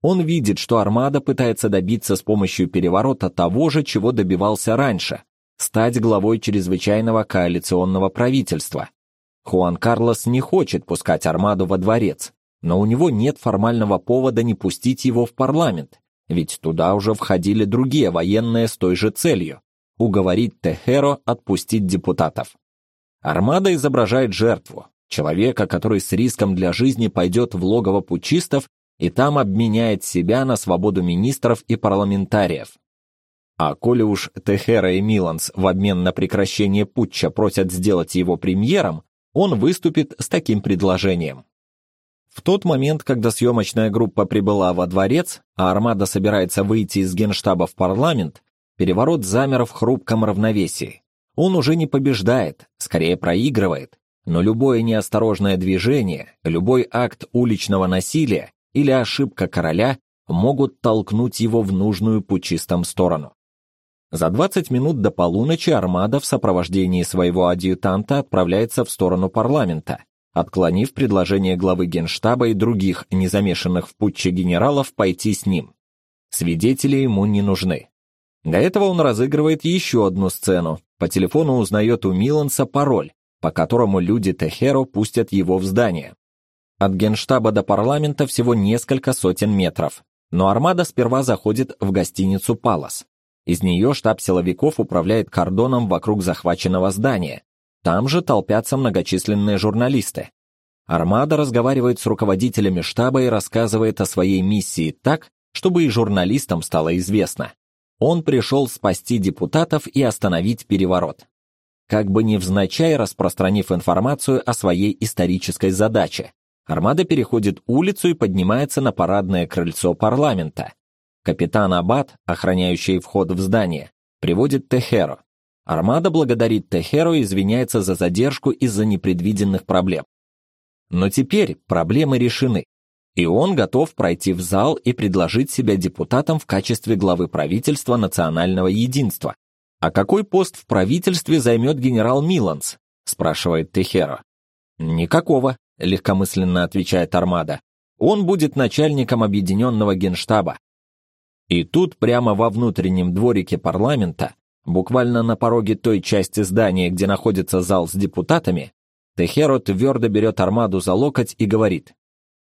Он видит, что армада пытается добиться с помощью переворота того же, чего добивался раньше стать главой чрезвычайного коалиционного правительства. Хуан Карлос не хочет пускать армаду во дворец, но у него нет формального повода не пустить его в парламент, ведь туда уже входили другие военные с той же целью – уговорить Техеро отпустить депутатов. Армада изображает жертву, человека, который с риском для жизни пойдет в логово путчистов и там обменяет себя на свободу министров и парламентариев. А коли уж Техера и Миланс в обмен на прекращение путча просят сделать его премьером, он выступит с таким предложением. В тот момент, когда съемочная группа прибыла во дворец, а армада собирается выйти из генштаба в парламент, переворот замер в хрупком равновесии. Он уже не побеждает, скорее проигрывает, но любое неосторожное движение, любой акт уличного насилия или ошибка короля могут толкнуть его в нужную пучистом сторону. За 20 минут до полуночи армада в сопровождении своего адъютанта отправляется в сторону парламента, отклонив предложение главы Генштаба и других незамешанных в путче генералов пойти с ним. Свидетели ему не нужны. Для этого он разыгрывает еще одну сцену. По телефону узнает у Миланса пароль, по которому люди Техеро пустят его в здание. От Генштаба до парламента всего несколько сотен метров, но армада сперва заходит в гостиницу «Палас». Из нее штаб силовиков управляет кордоном вокруг захваченного здания, там же толпятся многочисленные журналисты. Армада разговаривает с руководителями штаба и рассказывает о своей миссии так, чтобы и журналистам стало известно. Он пришел спасти депутатов и остановить переворот. Как бы невзначай распространив информацию о своей исторической задаче, Армада переходит улицу и поднимается на парадное крыльцо парламента. Капитан Аббат, охраняющий вход в здание, приводит Техеро, Армада благодарит Техеро и извиняется за задержку из-за непредвиденных проблем. Но теперь проблемы решены, и он готов пройти в зал и предложить себя депутатам в качестве главы правительства национального единства. «А какой пост в правительстве займет генерал Миланс?» – спрашивает Техеро. «Никакого», – легкомысленно отвечает Армада. «Он будет начальником объединенного генштаба». И тут прямо во внутреннем дворике парламента Буквально на пороге той части здания, где находится зал с депутатами, Техеро твердо берет армаду за локоть и говорит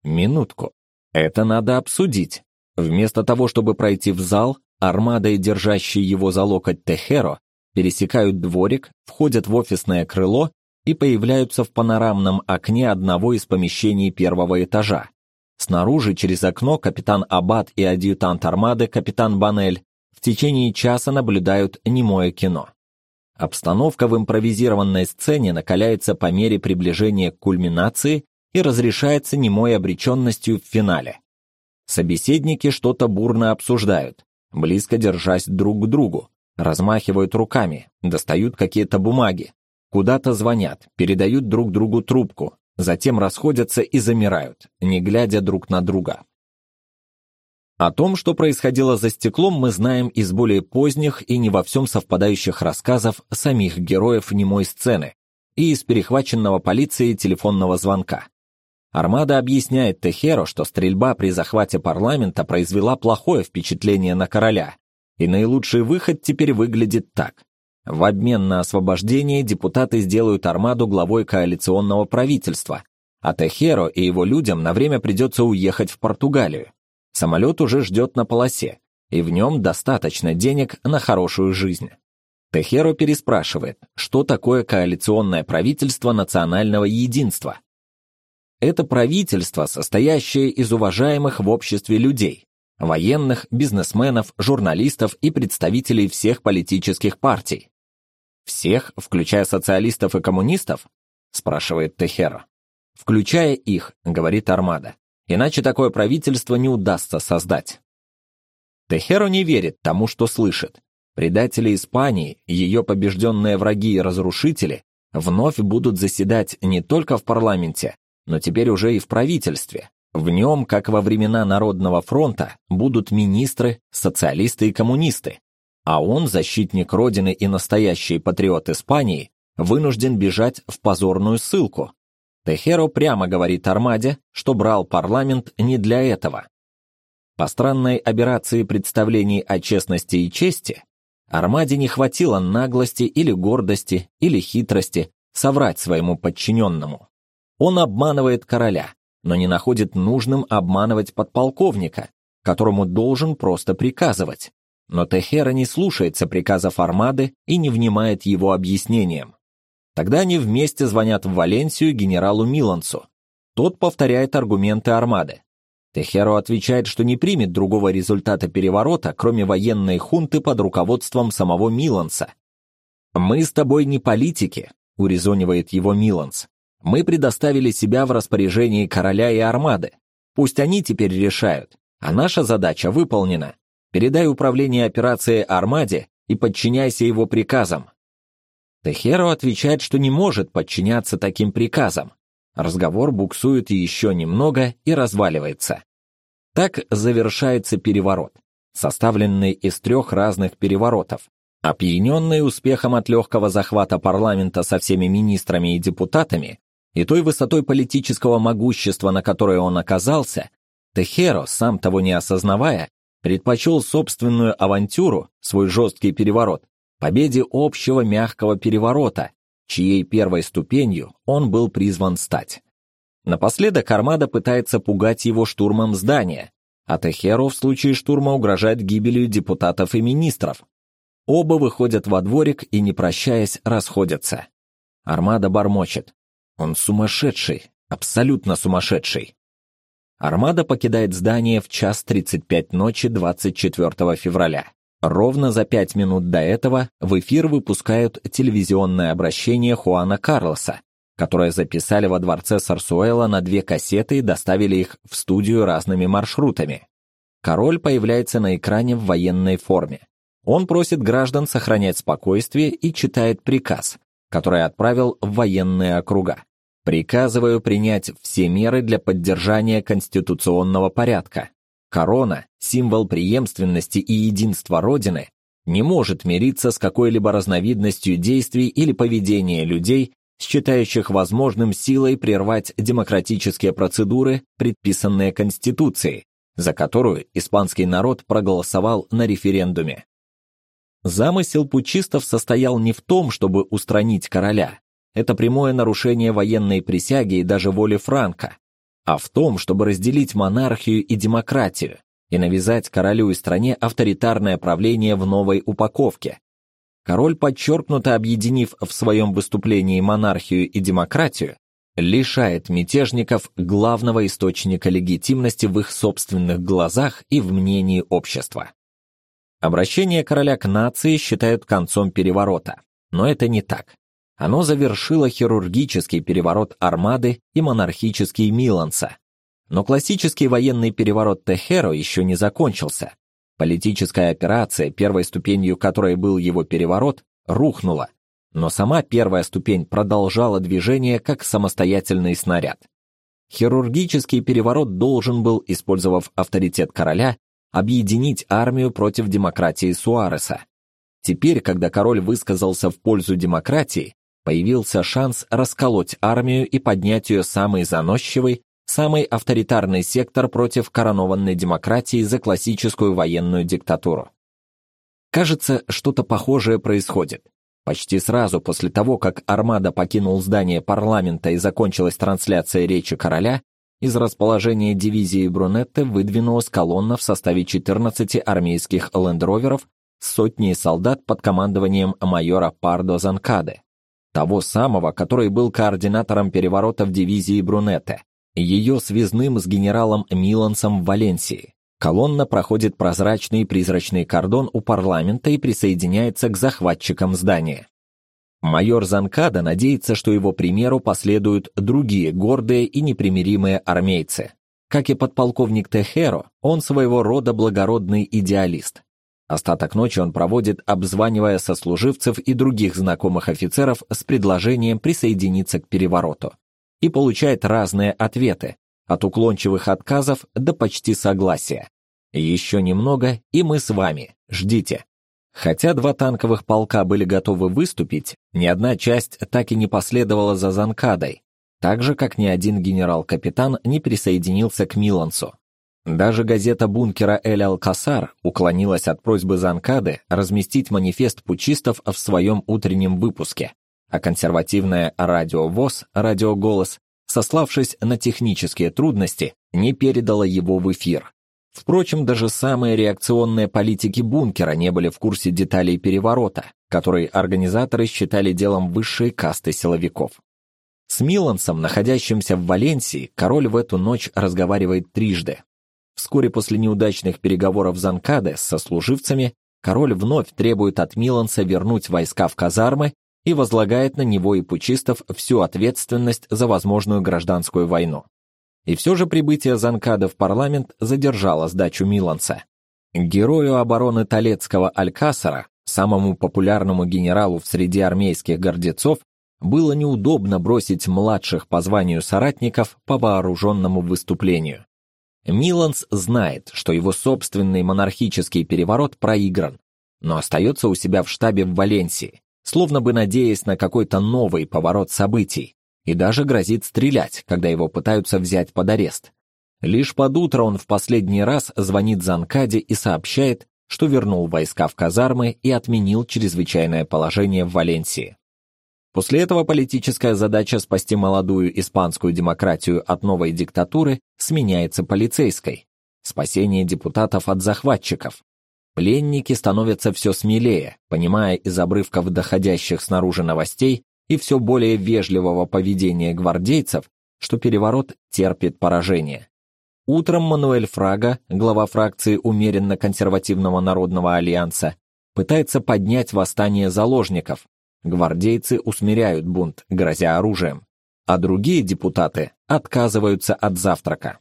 «Минутку, это надо обсудить». Вместо того, чтобы пройти в зал, армада и держащий его за локоть Техеро пересекают дворик, входят в офисное крыло и появляются в панорамном окне одного из помещений первого этажа. Снаружи через окно капитан Аббат и адъютант армады капитан Банель в течение часа наблюдают немое кино. Обстановка в импровизированной сцене накаляется по мере приближения к кульминации и разрешается немой обреченностью в финале. Собеседники что-то бурно обсуждают, близко держась друг к другу, размахивают руками, достают какие-то бумаги, куда-то звонят, передают друг другу трубку, затем расходятся и замирают, не глядя друг на друга. О том, что происходило за стеклом, мы знаем из более поздних и не во всем совпадающих рассказов самих героев немой сцены и из перехваченного полицией телефонного звонка. Армада объясняет Техеро, что стрельба при захвате парламента произвела плохое впечатление на короля, и наилучший выход теперь выглядит так. В обмен на освобождение депутаты сделают Армаду главой коалиционного правительства, а Техеро и его людям на время придется уехать в Португалию. Самолет уже ждет на полосе, и в нем достаточно денег на хорошую жизнь. Техеро переспрашивает, что такое коалиционное правительство национального единства – это правительство, состоящее из уважаемых в обществе людей, военных, бизнесменов, журналистов и представителей всех политических партий. Всех, включая социалистов и коммунистов? спрашивает Техера. Включая их, говорит Армада. Иначе такое правительство не удастся создать. Техеро не верит тому, что слышит. Предатели Испании, ее побежденные враги и разрушители вновь будут заседать не только в парламенте, но теперь уже и в правительстве. В нем, как во времена Народного фронта, будут министры, социалисты и коммунисты. А он, защитник Родины и настоящий патриот Испании, вынужден бежать в позорную ссылку. Техеро прямо говорит Армаде, что брал парламент не для этого. По странной операции представлений о честности и чести, Армаде не хватило наглости или гордости или хитрости соврать своему подчиненному. Он обманывает короля, но не находит нужным обманывать подполковника, которому должен просто приказывать. Но Техера не слушается приказов армады и не внимает его объяснениям. Тогда они вместе звонят в Валенсию генералу Милансу. Тот повторяет аргументы армады. Техеро отвечает, что не примет другого результата переворота, кроме военной хунты под руководством самого Миланса. «Мы с тобой не политики», — урезонивает его Миланс. Мы предоставили себя в распоряжении короля и армады. Пусть они теперь решают, а наша задача выполнена. Передай управление операцией армаде и подчиняйся его приказам. Техеро отвечает, что не может подчиняться таким приказам. Разговор буксует еще немного и разваливается. Так завершается переворот, составленный из трех разных переворотов. Опьяненный успехом от легкого захвата парламента со всеми министрами и депутатами, и той высотой политического могущества, на которой он оказался, Техеро, сам того не осознавая, предпочел собственную авантюру, свой жесткий переворот, победе общего мягкого переворота, чьей первой ступенью он был призван стать. Напоследок Армада пытается пугать его штурмом здания, а Техеро в случае штурма угрожает гибелью депутатов и министров. Оба выходят во дворик и, не прощаясь, расходятся. Армада бормочет. Он сумасшедший, абсолютно сумасшедший. Армада покидает здание в час 35 ночи 24 февраля. Ровно за пять минут до этого в эфир выпускают телевизионное обращение Хуана Карлоса, которое записали во дворце Сарсуэла на две кассеты и доставили их в студию разными маршрутами. Король появляется на экране в военной форме. Он просит граждан сохранять спокойствие и читает приказ, который отправил в военные округа. Приказываю принять все меры для поддержания конституционного порядка. Корона, символ преемственности и единства Родины, не может мириться с какой-либо разновидностью действий или поведения людей, считающих возможным силой прервать демократические процедуры, предписанные Конституцией, за которую испанский народ проголосовал на референдуме. Замысел путчистов состоял не в том, чтобы устранить короля, это прямое нарушение военной присяги и даже воли Франка, а в том, чтобы разделить монархию и демократию и навязать королю и стране авторитарное правление в новой упаковке. король, подчеркнуто объединив в своем выступлении монархию и демократию, лишает мятежников главного источника легитимности в их собственных глазах и в мнении общества. Обращение короля к нации считают концом переворота, но это не так. Оно завершило хирургический переворот армады и монархический Миланса. Но классический военный переворот Техеро еще не закончился. Политическая операция, первой ступенью которой был его переворот, рухнула, но сама первая ступень продолжала движение как самостоятельный снаряд. Хирургический переворот должен был, использовав авторитет короля, объединить армию против демократии Суареса. Теперь, когда король высказался в пользу демократии, появился шанс расколоть армию и поднять ее самый заносчивый, самый авторитарный сектор против коронованной демократии за классическую военную диктатуру. Кажется, что-то похожее происходит. Почти сразу после того, как Армада покинул здание парламента и закончилась трансляция речи короля, из расположения дивизии Брунетте выдвинулась колонна в составе 14 армейских лендроверов с сотней солдат под командованием майора Пардо Занкаде, того самого, который был координатором переворота в дивизии Брунетте, ее связным с генералом Милансом в Валенсии. Колонна проходит прозрачный призрачный кордон у парламента и присоединяется к захватчикам здания. Майор Занкада надеется, что его примеру последуют другие гордые и непримиримые армейцы. Как и подполковник Техеро, он своего рода благородный идеалист. Остаток ночи он проводит, обзванивая сослуживцев и других знакомых офицеров с предложением присоединиться к перевороту. И получает разные ответы, от уклончивых отказов до почти согласия. Еще немного, и мы с вами. Ждите. Хотя два танковых полка были готовы выступить, ни одна часть так и не последовала за Занкадой, так же, как ни один генерал-капитан не присоединился к Милансу. Даже газета бункера Эль-Алкасар уклонилась от просьбы Занкады разместить манифест пучистов в своем утреннем выпуске, а консервативное радио ВОЗ, радиоголос, сославшись на технические трудности, не передало его в эфир. Впрочем, даже самые реакционные политики бункера не были в курсе деталей переворота, который организаторы считали делом высшей касты силовиков. С Милансом, находящимся в Валенсии, король в эту ночь разговаривает трижды. Вскоре после неудачных переговоров Занкаде с сослуживцами, король вновь требует от Миланса вернуть войска в казармы и возлагает на него и пучистов всю ответственность за возможную гражданскую войну. И все же прибытие Занкада в парламент задержало сдачу Миланса. Герою обороны Толецкого Алькасара, самому популярному генералу в среде армейских гордецов, было неудобно бросить младших по званию соратников по вооруженному выступлению. Миланс знает, что его собственный монархический переворот проигран, но остается у себя в штабе в Валенсии, словно бы надеясь на какой-то новый поворот событий, и даже грозит стрелять, когда его пытаются взять под арест. Лишь под утро он в последний раз звонит Занкаде и сообщает, что вернул войска в казармы и отменил чрезвычайное положение в Валенсии. После этого политическая задача спасти молодую испанскую демократию от новой диктатуры сменяется полицейской – спасение депутатов от захватчиков. Пленники становятся все смелее, понимая из обрывков доходящих снаружи новостей, и все более вежливого поведения гвардейцев, что переворот терпит поражение. Утром Мануэль Фрага, глава фракции умеренно-консервативного народного альянса, пытается поднять восстание заложников. Гвардейцы усмиряют бунт, грозя оружием, а другие депутаты отказываются от завтрака.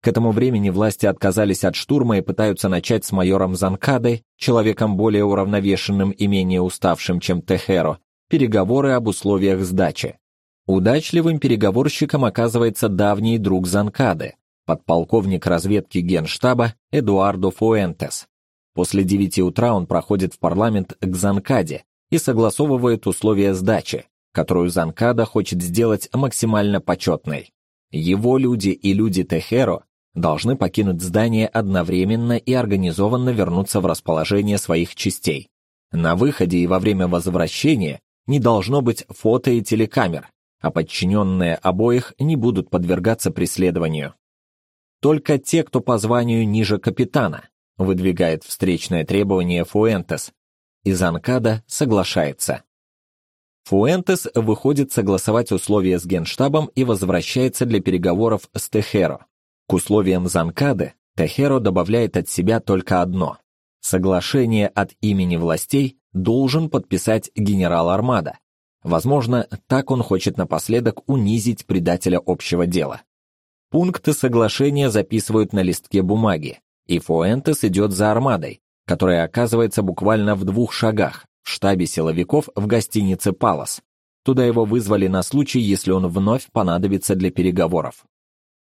К этому времени власти отказались от штурма и пытаются начать с майором Занкадой, человеком более уравновешенным и менее уставшим, чем Техеро, переговоры об условиях сдачи. Удачливым переговорщиком оказывается давний друг Занкады, подполковник разведки Генштаба Эдуардо Фуэнтес. После 9 утра он проходит в парламент к Занкаде и согласовывает условия сдачи, которую Занкада хочет сделать максимально почетной. Его люди и люди Техеро должны покинуть здание одновременно и организованно вернуться в расположение своих частей. На выходе и во время возвращения не должно быть фото и телекамер, а подчиненные обоих не будут подвергаться преследованию. Только те, кто по званию ниже капитана, выдвигает встречное требование Фуэнтес, и Занкада соглашается. Фуэнтес выходит согласовать условия с Генштабом и возвращается для переговоров с Техеро. К условиям Занкады Техеро добавляет от себя только одно. Соглашение от имени властей должен подписать генерал Армада. Возможно, так он хочет напоследок унизить предателя общего дела. Пункты соглашения записывают на листке бумаги, и Фуэнтес идет за Армадой, которая оказывается буквально в двух шагах, в штабе силовиков в гостинице «Палас». Туда его вызвали на случай, если он вновь понадобится для переговоров.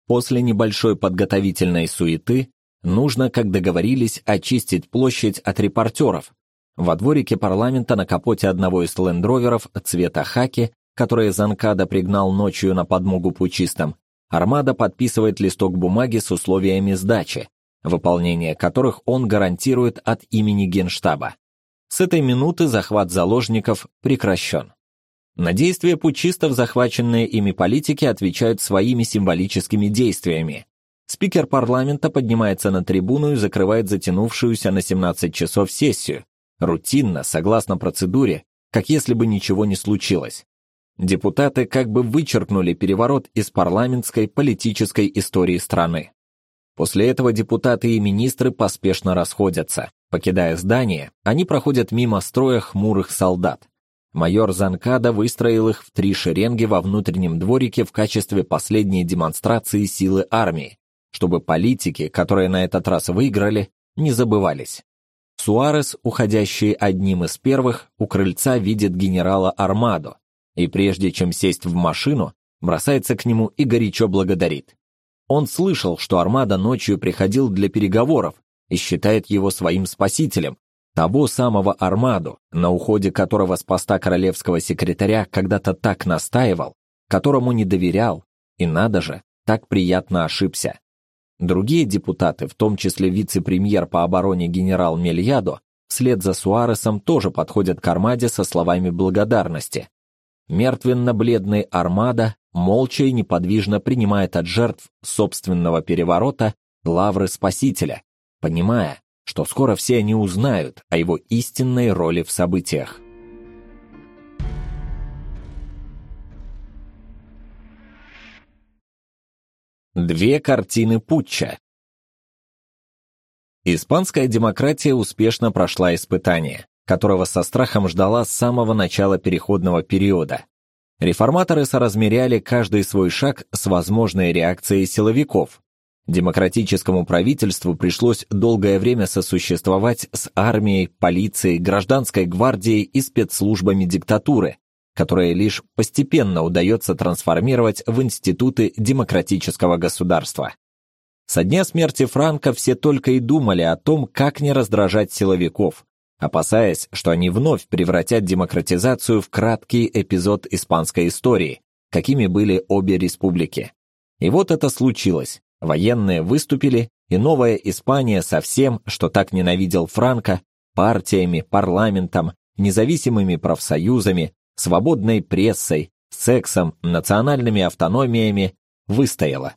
После небольшой подготовительной суеты нужно, как договорились, очистить площадь от репортеров. Во дворике парламента на капоте одного из лендроверов цвета хаки, которые Занкада пригнал ночью на подмогу пучистам, Армада подписывает листок бумаги с условиями сдачи, выполнение которых он гарантирует от имени Генштаба. С этой минуты захват заложников прекращен. На действия путчистов захваченные ими политики отвечают своими символическими действиями. Спикер парламента поднимается на трибуну и закрывает затянувшуюся на 17 часов сессию, рутинно, согласно процедуре, как если бы ничего не случилось. Депутаты как бы вычеркнули переворот из парламентской политической истории страны. После этого депутаты и министры поспешно расходятся. Покидая здание, они проходят мимо строя хмурых солдат. Майор Занкада выстроил их в три шеренги во внутреннем дворике в качестве последней демонстрации силы армии, чтобы политики, которые на этот раз выиграли, не забывались. Суарес, уходящий одним из первых, у крыльца видит генерала Армадо, и прежде чем сесть в машину, бросается к нему и горячо благодарит. Он слышал, что Армада ночью приходил для переговоров, и считает его своим спасителем, того самого Армаду, на уходе которого с поста королевского секретаря когда-то так настаивал, которому не доверял, и надо же, так приятно ошибся. Другие депутаты, в том числе вице-премьер по обороне генерал Мельядо, вслед за Суаресом тоже подходят к Армаде со словами благодарности. Мертвенно-бледный Армада молча и неподвижно принимает от жертв собственного переворота лавры спасителя, понимая, что скоро все они узнают о его истинной роли в событиях. Две картины путча. Испанская демократия успешно прошла испытание, которого со страхом ждала с самого начала переходного периода. Реформаторы соразмеряли каждый свой шаг с возможной реакцией силовиков, Демократическому правительству пришлось долгое время сосуществовать с армией, полицией, гражданской гвардией и спецслужбами диктатуры, которые лишь постепенно удается трансформировать в институты демократического государства. Со дня смерти Франка все только и думали о том, как не раздражать силовиков, опасаясь, что они вновь превратят демократизацию в краткий эпизод испанской истории, какими были обе республики. И вот это случилось. Военные выступили, и новая Испания со всем, что так ненавидел Франко, партиями, парламентом, независимыми профсоюзами, свободной прессой, сексом, национальными автономиями, выстояла.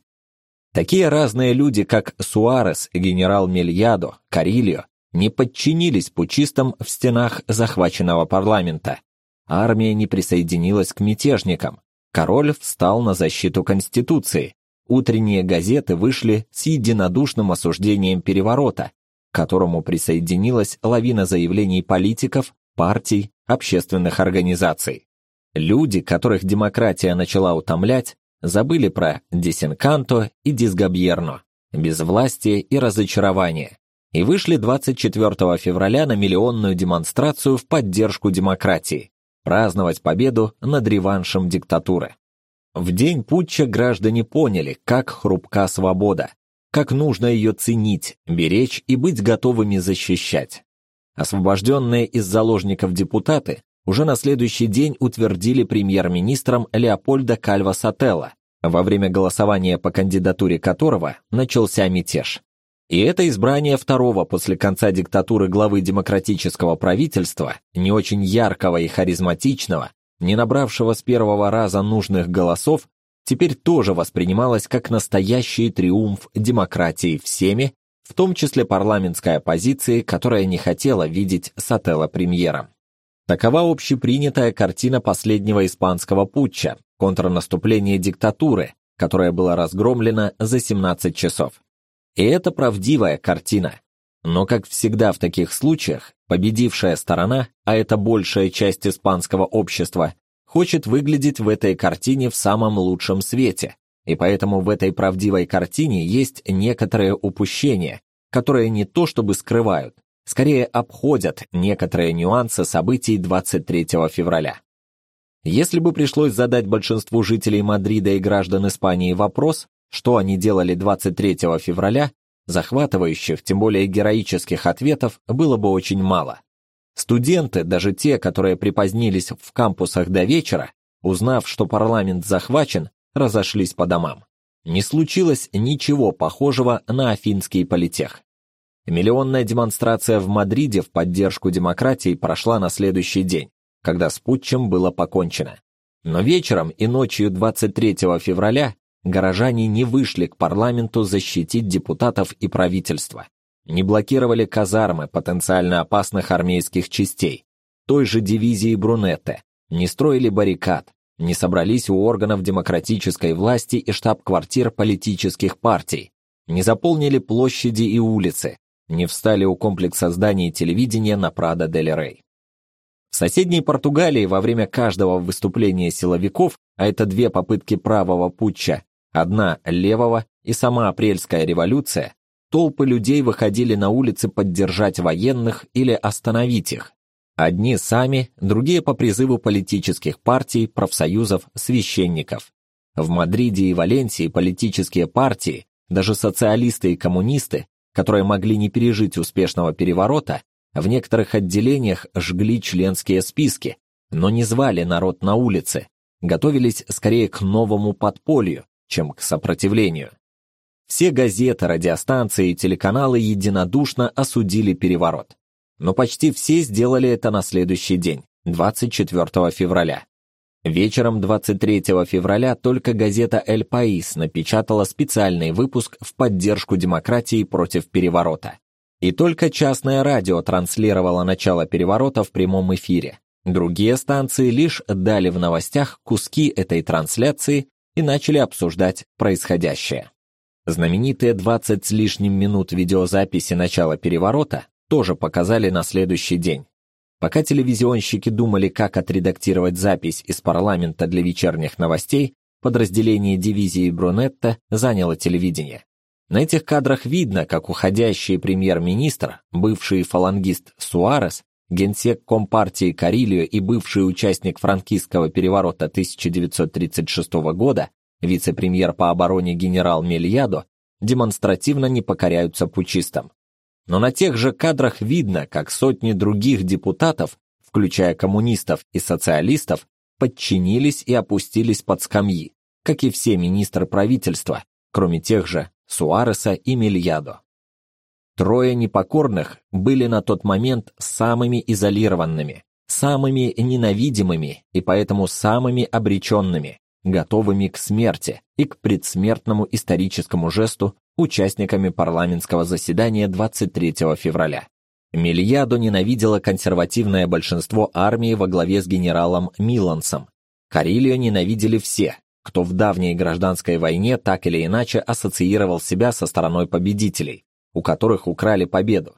Такие разные люди, как Суарес, генерал Мельядо, Карильо, не подчинились пучистам в стенах захваченного парламента. Армия не присоединилась к мятежникам. Король встал на защиту Конституции, Утренние газеты вышли с единодушным осуждением переворота, к которому присоединилась лавина заявлений политиков, партий, общественных организаций. Люди, которых демократия начала утомлять, забыли про десенканто и дисгабьерно, безвластие и разочарование, и вышли 24 февраля на миллионную демонстрацию в поддержку демократии, праздновать победу над реваншем диктатуры. В день путча граждане поняли, как хрупка свобода, как нужно ее ценить, беречь и быть готовыми защищать. Освобожденные из заложников депутаты уже на следующий день утвердили премьер-министром Леопольда Кальва Сателла, во время голосования по кандидатуре которого начался мятеж. И это избрание второго после конца диктатуры главы демократического правительства, не очень яркого и харизматичного, не набравшего с первого раза нужных голосов, теперь тоже воспринималось как настоящий триумф демократии всеми, в том числе парламентской оппозиции, которая не хотела видеть Сателла премьером. Такова общепринятая картина последнего испанского путча, контрнаступление диктатуры, которое было разгромлено за 17 часов. И это правдивая картина. Но, как всегда в таких случаях, победившая сторона, а это большая часть испанского общества, хочет выглядеть в этой картине в самом лучшем свете, и поэтому в этой правдивой картине есть некоторые упущения, которые не то чтобы скрывают, скорее обходят некоторые нюансы событий 23 февраля. Если бы пришлось задать большинству жителей Мадрида и граждан Испании вопрос, что они делали 23 февраля, захватывающих, тем более героических ответов было бы очень мало. Студенты, даже те, которые припозднились в кампусах до вечера, узнав, что парламент захвачен, разошлись по домам. Не случилось ничего похожего на афинский политех. Миллионная демонстрация в Мадриде в поддержку демократии прошла на следующий день, когда с путчем было покончено. Но вечером и ночью 23 февраля горожане не вышли к парламенту защитить депутатов и правительство, не блокировали казармы потенциально опасных армейских частей, той же дивизии Брунетте, не строили баррикад, не собрались у органов демократической власти и штаб-квартир политических партий, не заполнили площади и улицы, не встали у комплекса зданий телевидения на Прадо-дель-Рей. В соседней Португалии во время каждого выступления силовиков, а это две попытки правого путча, одна левого и сама апрельская революция, толпы людей выходили на улицы поддержать военных или остановить их. Одни сами, другие по призыву политических партий, профсоюзов, священников. В Мадриде и Валенсии политические партии, даже социалисты и коммунисты, которые могли не пережить успешного переворота, в некоторых отделениях жгли членские списки, но не звали народ на улицы, готовились скорее к новому подполью, чем к сопротивлению. Все газеты, радиостанции и телеканалы единодушно осудили переворот. Но почти все сделали это на следующий день, 24 февраля. Вечером 23 февраля только газета «Эль Паис» напечатала специальный выпуск в поддержку демократии против переворота. И только частное радио транслировало начало переворота в прямом эфире. Другие станции лишь дали в новостях куски этой трансляции и начали обсуждать происходящее. Знаменитые 20 с лишним минут видеозаписи начала переворота тоже показали на следующий день. Пока телевизионщики думали, как отредактировать запись из парламента для вечерних новостей, подразделение дивизии Брунетта заняло телевидение. На этих кадрах видно, как уходящий премьер-министр, бывший фалангист Суарес, генсек Компартии Карильо и бывший участник франкистского переворота 1936 года, вице-премьер по обороне генерал Мельядо, демонстративно не покоряются путчистам. Но на тех же кадрах видно, как сотни других депутатов, включая коммунистов и социалистов, подчинились и опустились под скамьи, как и все министры правительства, кроме тех же Суареса и Мильядо. Трое непокорных были на тот момент самыми изолированными, самыми ненавидимыми и поэтому самыми обреченными, готовыми к смерти и к предсмертному историческому жесту участниками парламентского заседания 23 февраля. Мильядо ненавидела консервативное большинство армии во главе с генералом Милансом. Карильо ненавидели все, кто в давней гражданской войне так или иначе ассоциировал себя со стороной победителей, у которых украли победу.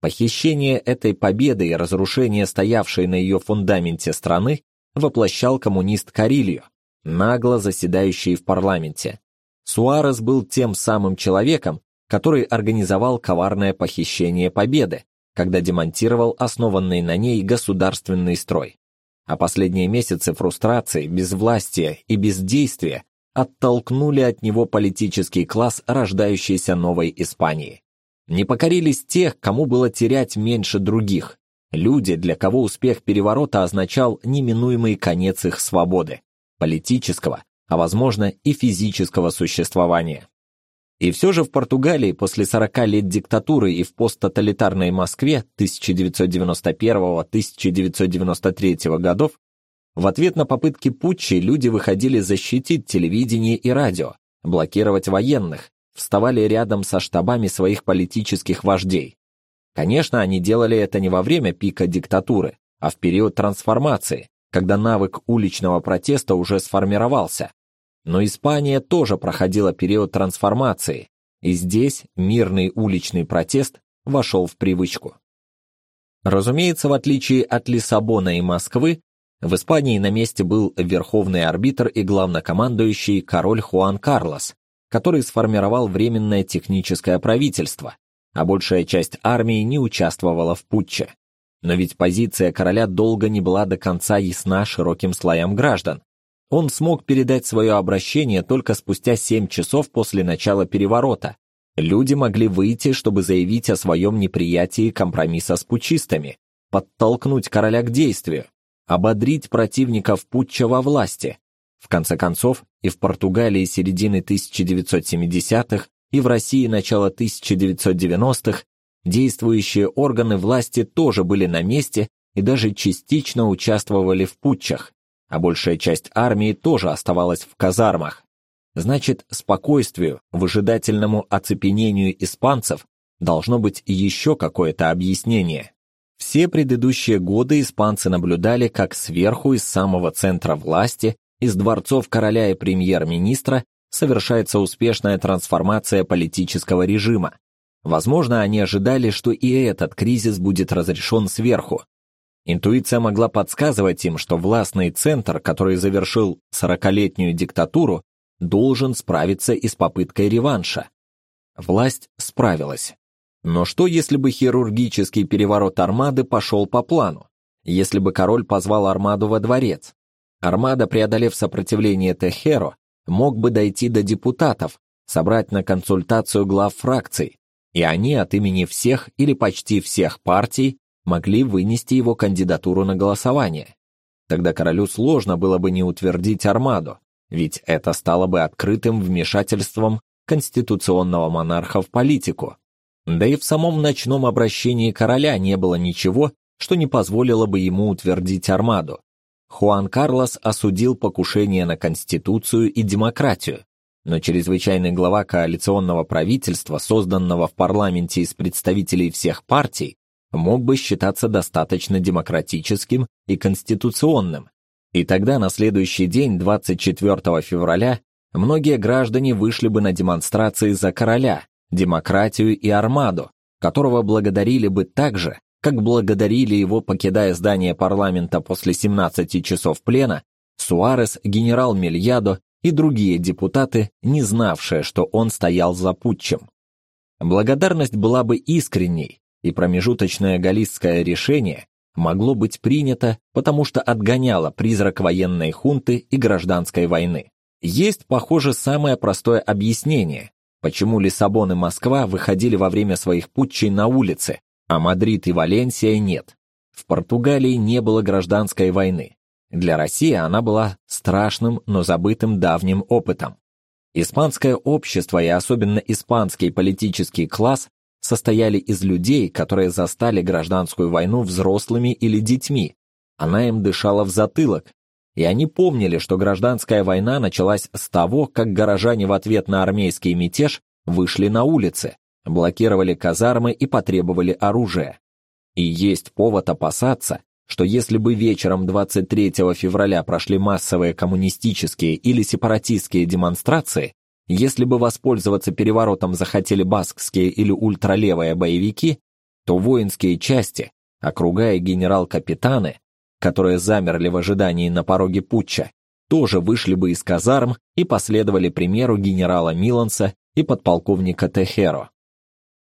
Похищение этой победы и разрушение стоявшей на ее фундаменте страны воплощал коммунист Карильо, нагло заседающий в парламенте, Суарес был тем самым человеком, который организовал коварное похищение победы, когда демонтировал основанный на ней государственный строй. А последние месяцы фрустрации, безвластия и бездействия оттолкнули от него политический класс рождающейся новой Испании. Не покорились тех, кому было терять меньше других, люди, для кого успех переворота означал неминуемый конец их свободы, политического, а возможно и физического существования. И все же в Португалии после 40 лет диктатуры и в посттоталитарной Москве 1991-1993 годов в ответ на попытки путчи люди выходили защитить телевидение и радио, блокировать военных, вставали рядом со штабами своих политических вождей. Конечно, они делали это не во время пика диктатуры, а в период трансформации, когда навык уличного протеста уже сформировался. Но Испания тоже проходила период трансформации, и здесь мирный уличный протест вошел в привычку. Разумеется, в отличие от Лиссабона и Москвы, в Испании на месте был верховный арбитр и главнокомандующий король Хуан Карлос, который сформировал временное техническое правительство, а большая часть армии не участвовала в путче. Но ведь позиция короля долго не была до конца ясна широким слоям граждан. Он смог передать свое обращение только спустя 7 часов после начала переворота. Люди могли выйти, чтобы заявить о своем неприятии компромисса с путчистами, подтолкнуть короля к действию, ободрить противников путча во власти. В конце концов, и в Португалии середины 1970-х, и в России начала 1990-х действующие органы власти тоже были на месте и даже частично участвовали в путчах, а большая часть армии тоже оставалась в казармах. Значит, спокойствию, выжидательному оцепенению испанцев должно быть еще какое-то объяснение. Все предыдущие годы испанцы наблюдали, как сверху из самого центра власти, из дворцов короля и премьер-министра совершается успешная трансформация политического режима. Возможно, они ожидали, что и этот кризис будет разрешен сверху. Интуиция могла подсказывать им, что властный центр, который завершил сорокалетнюю диктатуру, должен справиться и с попыткой реванша. Власть справилась. Но что, если бы хирургический переворот армады пошел по плану? Если бы король позвал армаду во дворец? Армада, преодолев сопротивление Техеро, мог бы дойти до депутатов, собрать на консультацию глав фракций, и они от имени всех или почти всех партий могли вынести его кандидатуру на голосование. Тогда королю сложно было бы не утвердить армаду, ведь это стало бы открытым вмешательством конституционного монарха в политику. Да и в самом ночном обращении короля не было ничего, что не позволило бы ему утвердить армаду. Хуан Карлос осудил покушение на конституцию и демократию, но чрезвычайный глава коалиционного правительства, созданного в парламенте из представителей всех партий, мог бы считаться достаточно демократическим и конституционным. И тогда на следующий день, 24 февраля, многие граждане вышли бы на демонстрации за короля, демократию и армаду, которого благодарили бы так же, как благодарили его, покидая здание парламента после 17 часов плена, Суарес, генерал Мельядо и другие депутаты, не знавшие, что он стоял за путчем. Благодарность была бы искренней, и промежуточное галлистское решение могло быть принято, потому что отгоняло призрак военной хунты и гражданской войны. Есть, похоже, самое простое объяснение, почему Лиссабон и Москва выходили во время своих путчей на улицы, а Мадрид и Валенсия нет. В Португалии не было гражданской войны. Для России она была страшным, но забытым давним опытом. Испанское общество и особенно испанский политический класс состояли из людей, которые застали гражданскую войну взрослыми или детьми. Она им дышала в затылок, и они помнили, что гражданская война началась с того, как горожане в ответ на армейский мятеж вышли на улицы, блокировали казармы и потребовали оружия. И есть повод опасаться, что если бы вечером 23 февраля прошли массовые коммунистические или сепаратистские демонстрации, если бы воспользоваться переворотом захотели баскские или ультралевые боевики, то воинские части, округа и генерал-капитаны, которые замерли в ожидании на пороге путча, тоже вышли бы из казарм и последовали примеру генерала Миланса и подполковника Техеро.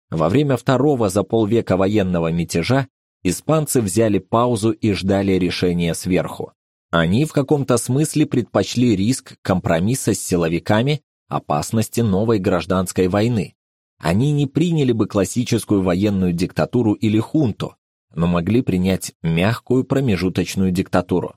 Во время второго за полвека военного мятежа испанцы взяли паузу и ждали решения сверху. Они в каком-то смысле предпочли риск компромисса с силовиками опасности новой гражданской войны. Они не приняли бы классическую военную диктатуру или хунту, но могли принять мягкую промежуточную диктатуру.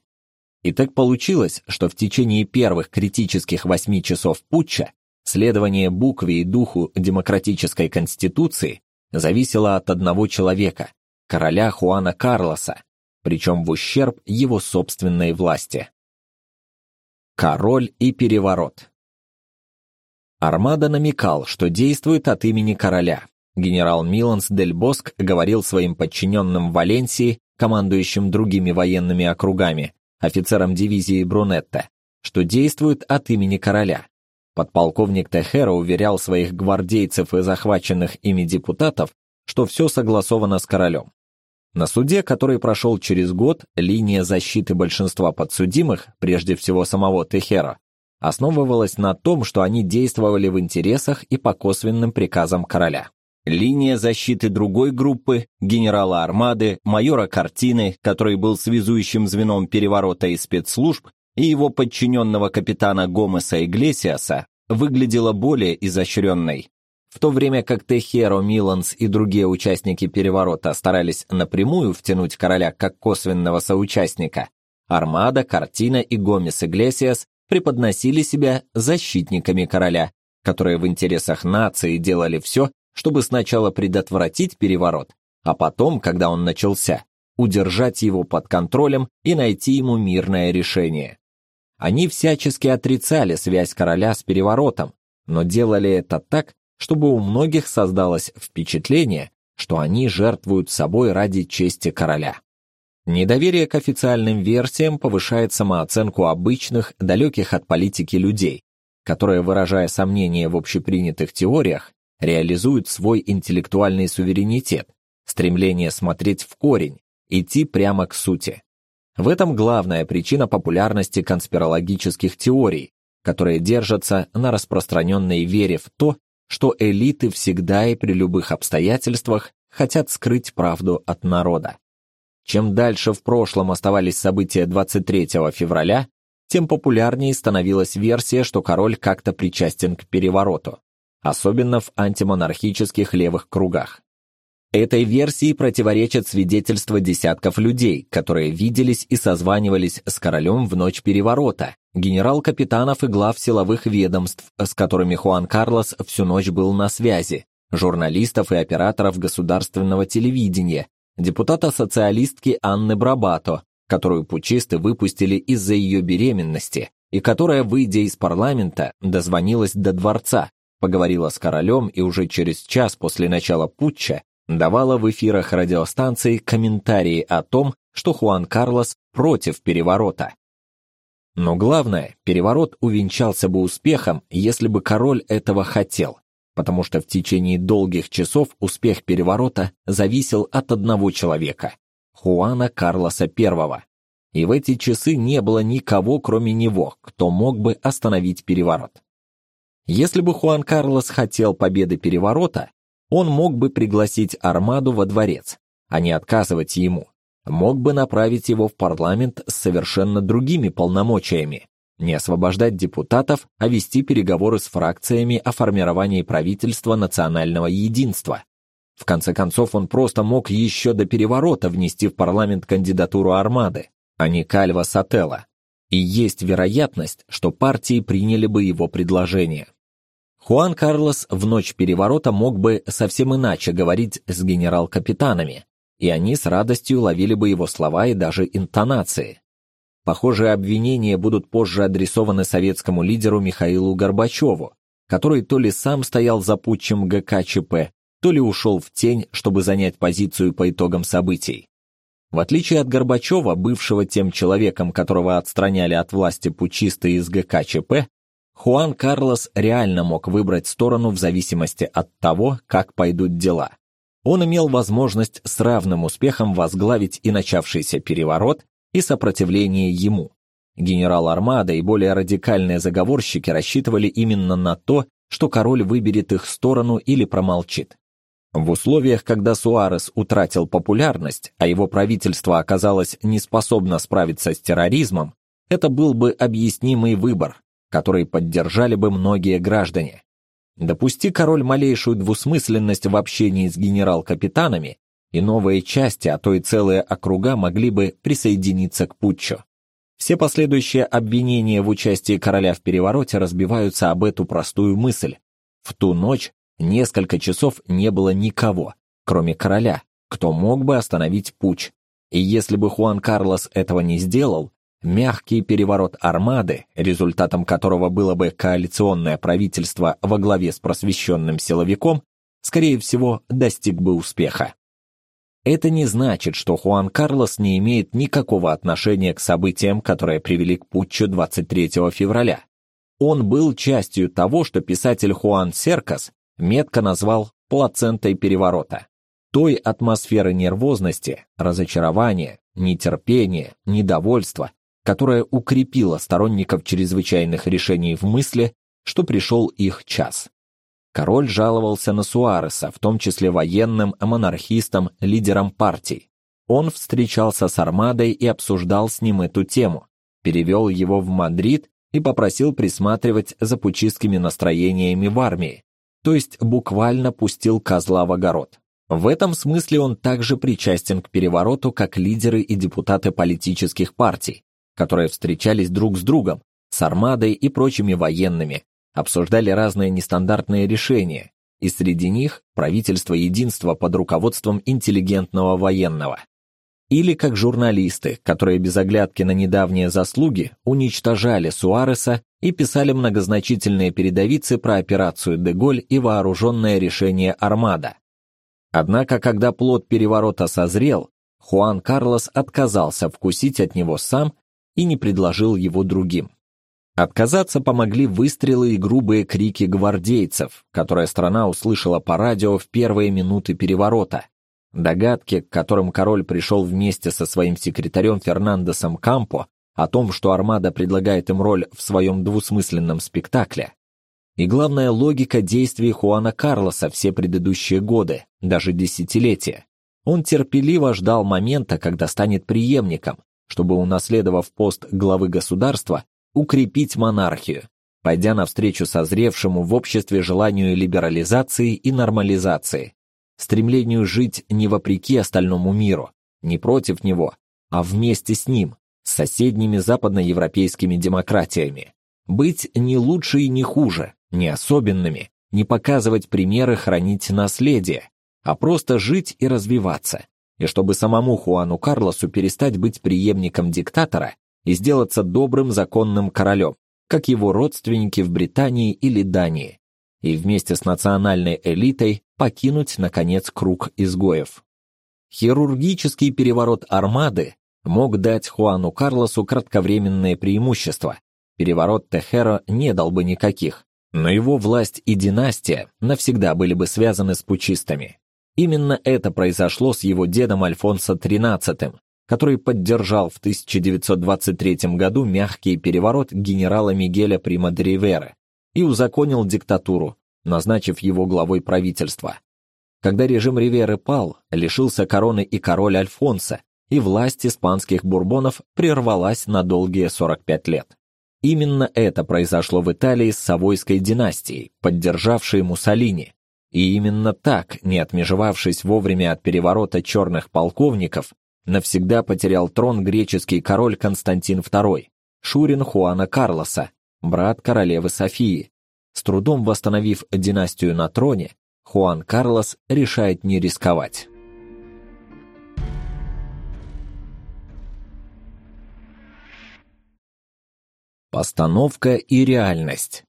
И так получилось, что в течение первых критических восьми часов путча Следование букве и духу демократической конституции зависело от одного человека, короля Хуана Карлоса, причем в ущерб его собственной власти. Король и переворот Армада намекал, что действует от имени короля. Генерал Миланс дель Боск говорил своим подчиненным в Валенсии, командующим другими военными округами, офицерам дивизии Брунетта, что действует от имени короля. Подполковник Техера уверял своих гвардейцев и захваченных ими депутатов, что все согласовано с королем. На суде, который прошел через год, линия защиты большинства подсудимых, прежде всего самого Техера, основывалась на том, что они действовали в интересах и по косвенным приказам короля. Линия защиты другой группы, генерала армады, майора Картины, который был связующим звеном переворота и спецслужб, и его подчиненного капитана Гомеса Иглесиаса, выглядела более изощренной. В то время как Техеро, Миланс и другие участники переворота старались напрямую втянуть короля как косвенного соучастника, Армада, Картина и Гомес Иглесиас преподносили себя защитниками короля, которые в интересах нации делали все, чтобы сначала предотвратить переворот, а потом, когда он начался, удержать его под контролем и найти ему мирное решение. Они всячески отрицали связь короля с переворотом, но делали это так, чтобы у многих создалось впечатление, что они жертвуют собой ради чести короля. Недоверие к официальным версиям повышает самооценку обычных, далеких от политики людей, которые, выражая сомнения в общепринятых теориях, реализуют свой интеллектуальный суверенитет, стремление смотреть в корень, идти прямо к сути. В этом главная причина популярности конспирологических теорий, которые держатся на распространенной вере в то, что элиты всегда и при любых обстоятельствах хотят скрыть правду от народа. Чем дальше в прошлом оставались события 23 февраля, тем популярнее становилась версия, что король как-то причастен к перевороту особенно в антимонархических левых кругах. Этой версии противоречат свидетельства десятков людей, которые виделись и созванивались с королем в ночь переворота, генерал-капитанов и глав силовых ведомств, с которыми Хуан Карлос всю ночь был на связи, журналистов и операторов государственного телевидения, депутата-социалистки Анны Брабато, которую пучисты выпустили из-за ее беременности, и которая, выйдя из парламента, дозвонилась до дворца, поговорила с королем и уже через час после начала путча давала в эфирах радиостанций комментарии о том, что Хуан Карлос против переворота. Но главное, переворот увенчался бы успехом, если бы король этого хотел, потому что в течение долгих часов успех переворота зависел от одного человека – Хуана Карлоса I. И в эти часы не было никого, кроме него, кто мог бы остановить переворот. Если бы Хуан Карлос хотел победы переворота, он мог бы пригласить армаду во дворец, а не отказывать ему. Мог бы направить его в парламент с совершенно другими полномочиями, не освобождать депутатов, а вести переговоры с фракциями о формировании правительства национального единства. В конце концов, он просто мог еще до переворота внести в парламент кандидатуру Армады, а не Кальва Сателла, и есть вероятность, что партии приняли бы его предложение. Хуан Карлос в ночь переворота мог бы совсем иначе говорить с генерал-капитанами, и они с радостью ловили бы его слова и даже интонации. Похожие обвинения будут позже адресованы советскому лидеру Михаилу Горбачеву, который то ли сам стоял за путчем ГКЧП, то ли ушел в тень, чтобы занять позицию по итогам событий. В отличие от Горбачева, бывшего тем человеком, которого отстраняли от власти путчисты из ГКЧП, Хуан Карлос реально мог выбрать сторону в зависимости от того, как пойдут дела. Он имел возможность с равным успехом возглавить и начавшийся переворот, и сопротивление ему. Генерал Армада и более радикальные заговорщики рассчитывали именно на то, что король выберет их сторону или промолчит. В условиях, когда Суарес утратил популярность, а его правительство оказалось неспособно справиться с терроризмом, это был бы объяснимый выбор, который поддержали бы многие граждане. Допусти король малейшую двусмысленность в общении с генерал-капитанами, и новые части, а то и целые округа могли бы присоединиться к путчу. Все последующие обвинения в участии короля в перевороте разбиваются об эту простую мысль. В ту ночь Несколько часов не было никого, кроме короля, кто мог бы остановить путь. И если бы Хуан Карлос этого не сделал, мягкий переворот армады, результатом которого было бы коалиционное правительство во главе с просвещенным силовиком, скорее всего, достиг бы успеха. Это не значит, что Хуан Карлос не имеет никакого отношения к событиям, которые привели к путчу 23 февраля. Он был частью того, что писатель Хуан Серкас метко назвал плацентой переворота. Той атмосферы нервозности, разочарования, нетерпения, недовольства, которая укрепила сторонников чрезвычайных решений в мысли, что пришел их час. Король жаловался на Суареса, в том числе военным, монархистам, лидерам партий. Он встречался с Армадой и обсуждал с ним эту тему, перевел его в Мадрид и попросил присматривать за пучистскими настроениями в армии, то есть буквально пустил козла в огород. В этом смысле он также причастен к перевороту, как лидеры и депутаты политических партий, которые встречались друг с другом, с армадой и прочими военными, обсуждали разные нестандартные решения, и среди них правительство единства под руководством интеллигентного военного. Или как журналисты, которые без оглядки на недавние заслуги уничтожали Суареса и писали многозначительные передовицы про операцию Деголь и вооруженное решение Армада. Однако, когда плод переворота созрел, Хуан Карлос отказался вкусить от него сам и не предложил его другим. Отказаться помогли выстрелы и грубые крики гвардейцев, которые страна услышала по радио в первые минуты переворота. Догадки, к которым король пришел вместе со своим секретарем Фернандесом Кампо, о том, что Армада предлагает им роль в своем двусмысленном спектакле. И главная логика действий Хуана Карлоса все предыдущие годы, даже десятилетия. Он терпеливо ждал момента, когда станет преемником, чтобы, унаследовав пост главы государства, укрепить монархию, пойдя навстречу созревшему в обществе желанию либерализации и нормализации, стремлению жить не вопреки остальному миру, не против него, а вместе с ним, с соседними западноевропейскими демократиями. Быть не лучше и не хуже, не особенными, не показывать примеры, хранить наследие, а просто жить и развиваться. И чтобы самому Хуану Карлосу перестать быть преемником диктатора и сделаться добрым законным королем, как его родственники в Британии или Дании, и вместе с национальной элитой покинуть, наконец, круг изгоев. Хирургический переворот армады мог дать Хуану Карлосу кратковременное преимущество. Переворот Техеро не дал бы никаких, но его власть и династия навсегда были бы связаны с пучистами. Именно это произошло с его дедом Альфонсо XIII, который поддержал в 1923 году мягкий переворот генерала Мигеля Прима де Ривера и узаконил диктатуру, назначив его главой правительства. Когда режим Риверы пал, лишился короны и король Альфонсо, и власть испанских бурбонов прервалась на долгие 45 лет. Именно это произошло в Италии с Савойской династией, поддержавшей Муссолини. И именно так, не отмежевавшись вовремя от переворота черных полковников, навсегда потерял трон греческий король Константин II, шурин Хуана Карлоса, брат королевы Софии. С трудом восстановив династию на троне, Хуан Карлос решает не рисковать. Постановка и реальность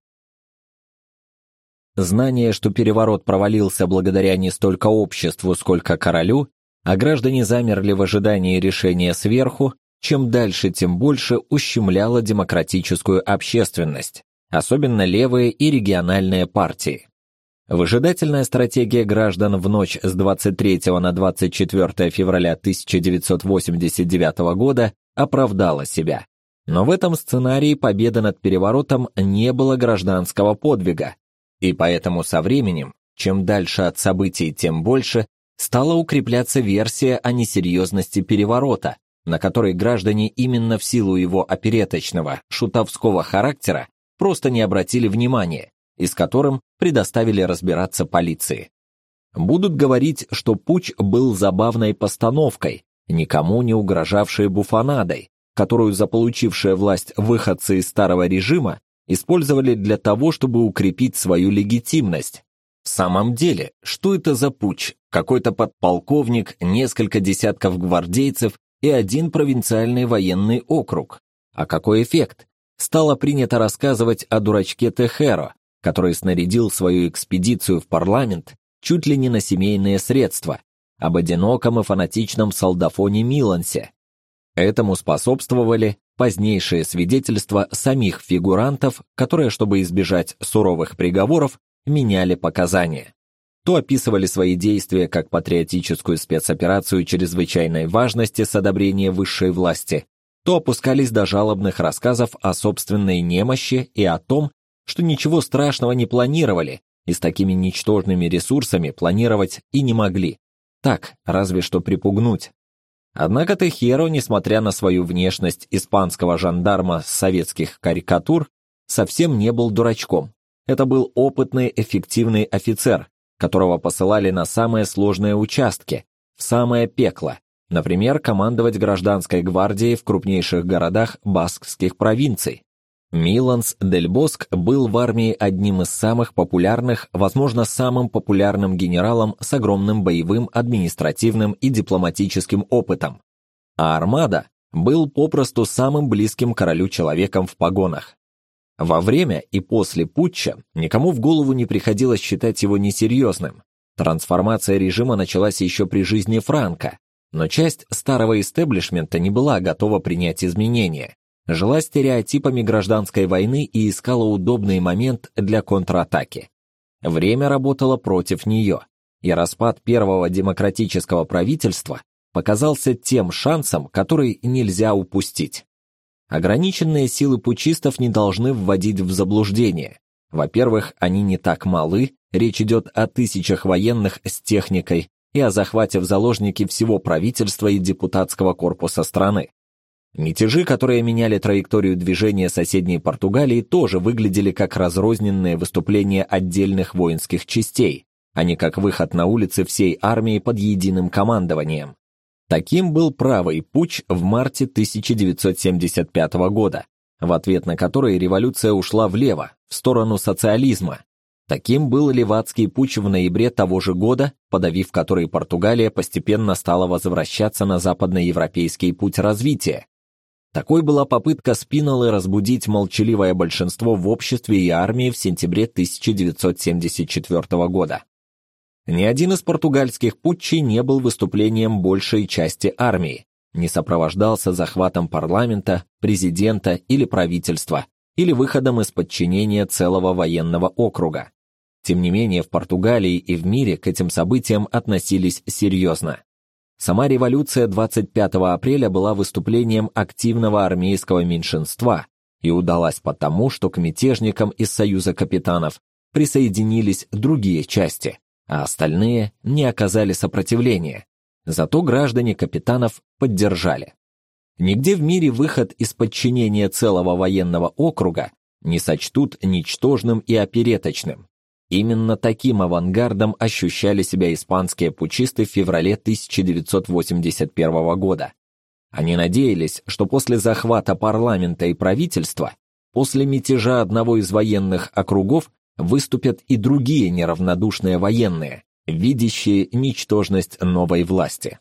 Знание, что переворот провалился благодаря не столько обществу, сколько королю, а граждане замерли в ожидании решения сверху, чем дальше, тем больше ущемляло демократическую общественность, особенно левые и региональные партии. Выжидательная стратегия граждан в ночь с 23 на 24 февраля 1989 года оправдала себя. Но в этом сценарии победа над переворотом не было гражданского подвига, и поэтому со временем, чем дальше от событий, тем больше, стала укрепляться версия о несерьезности переворота, на которой граждане именно в силу его опереточного, шутовского характера просто не обратили внимания, и с которым предоставили разбираться полиции. Будут говорить, что путч был забавной постановкой, никому не угрожавшей буфонадой, которую заполучившие власть выходцы из старого режима использовали для того, чтобы укрепить свою легитимность, в самом деле, что это за путь? Какой-то подполковник, несколько десятков гвардейцев и один провинциальный военный округ. А какой эффект? Стало принято рассказывать о дурачке Техеро, который снарядил свою экспедицию в парламент чуть ли не на семейные средства, об одиноком и фанатичном солдафоне Милансе. Этому способствовали позднейшие свидетельства самих фигурантов, которые, чтобы избежать суровых приговоров, меняли показания. То описывали свои действия как патриотическую спецоперацию чрезвычайной важности с одобрения высшей власти, то опускались до жалобных рассказов о собственной немощи и о том, что ничего страшного не планировали и с такими ничтожными ресурсами планировать и не могли. Так, разве что припугнуть. Однако Техеро, несмотря на свою внешность испанского жандарма с советских карикатур, совсем не был дурачком. Это был опытный, эффективный офицер, которого посылали на самые сложные участки, в самое пекло, например, командовать гражданской гвардией в крупнейших городах баскских провинций. Миланс Дель Боск был в армии одним из самых популярных, возможно, самым популярным генералом с огромным боевым, административным и дипломатическим опытом. А Армада был попросту самым близким королю человеком в погонах. Во время и после путча никому в голову не приходилось считать его несерьезным. Трансформация режима началась еще при жизни Франка, но часть старого истеблишмента не была готова принять изменения, жила стереотипами гражданской войны и искала удобный момент для контратаки. Время работало против нее, и распад первого демократического правительства показался тем шансом, который нельзя упустить. Ограниченные силы пучистов не должны вводить в заблуждение. Во-первых, они не так малы, речь идет о тысячах военных с техникой и о захвате в заложники всего правительства и депутатского корпуса страны. Мятежи, которые меняли траекторию движения соседней Португалии, тоже выглядели как разрозненные выступления отдельных воинских частей, а не как выход на улицы всей армии под единым командованием. Таким был правый путч в марте 1975 года, в ответ на который революция ушла влево, в сторону социализма. Таким был Ливадский путч в ноябре того же года, подавив который Португалия постепенно стала возвращаться на западноевропейский путь развития, такой была попытка Спинолы разбудить молчаливое большинство в обществе и армии в сентябре 1974 года. Ни один из португальских путчей не был выступлением большей части армии, не сопровождался захватом парламента, президента или правительства, или выходом из подчинения целого военного округа. Тем не менее, в Португалии и в мире к этим событиям относились серьезно. Сама революция 25 апреля была выступлением активного армейского меньшинства и удалась потому, что к мятежникам из Союза капитанов присоединились другие части, а остальные не оказали сопротивления. Зато граждане капитанов поддержали. Нигде в мире выход из подчинения целого военного округа не сочтут ничтожным и опереточным. Именно таким авангардом ощущали себя испанские пучисты в феврале 1981 года. Они надеялись, что после захвата парламента и правительства, после мятежа одного из военных округов, выступят и другие неравнодушные военные, видящие ничтожность новой власти.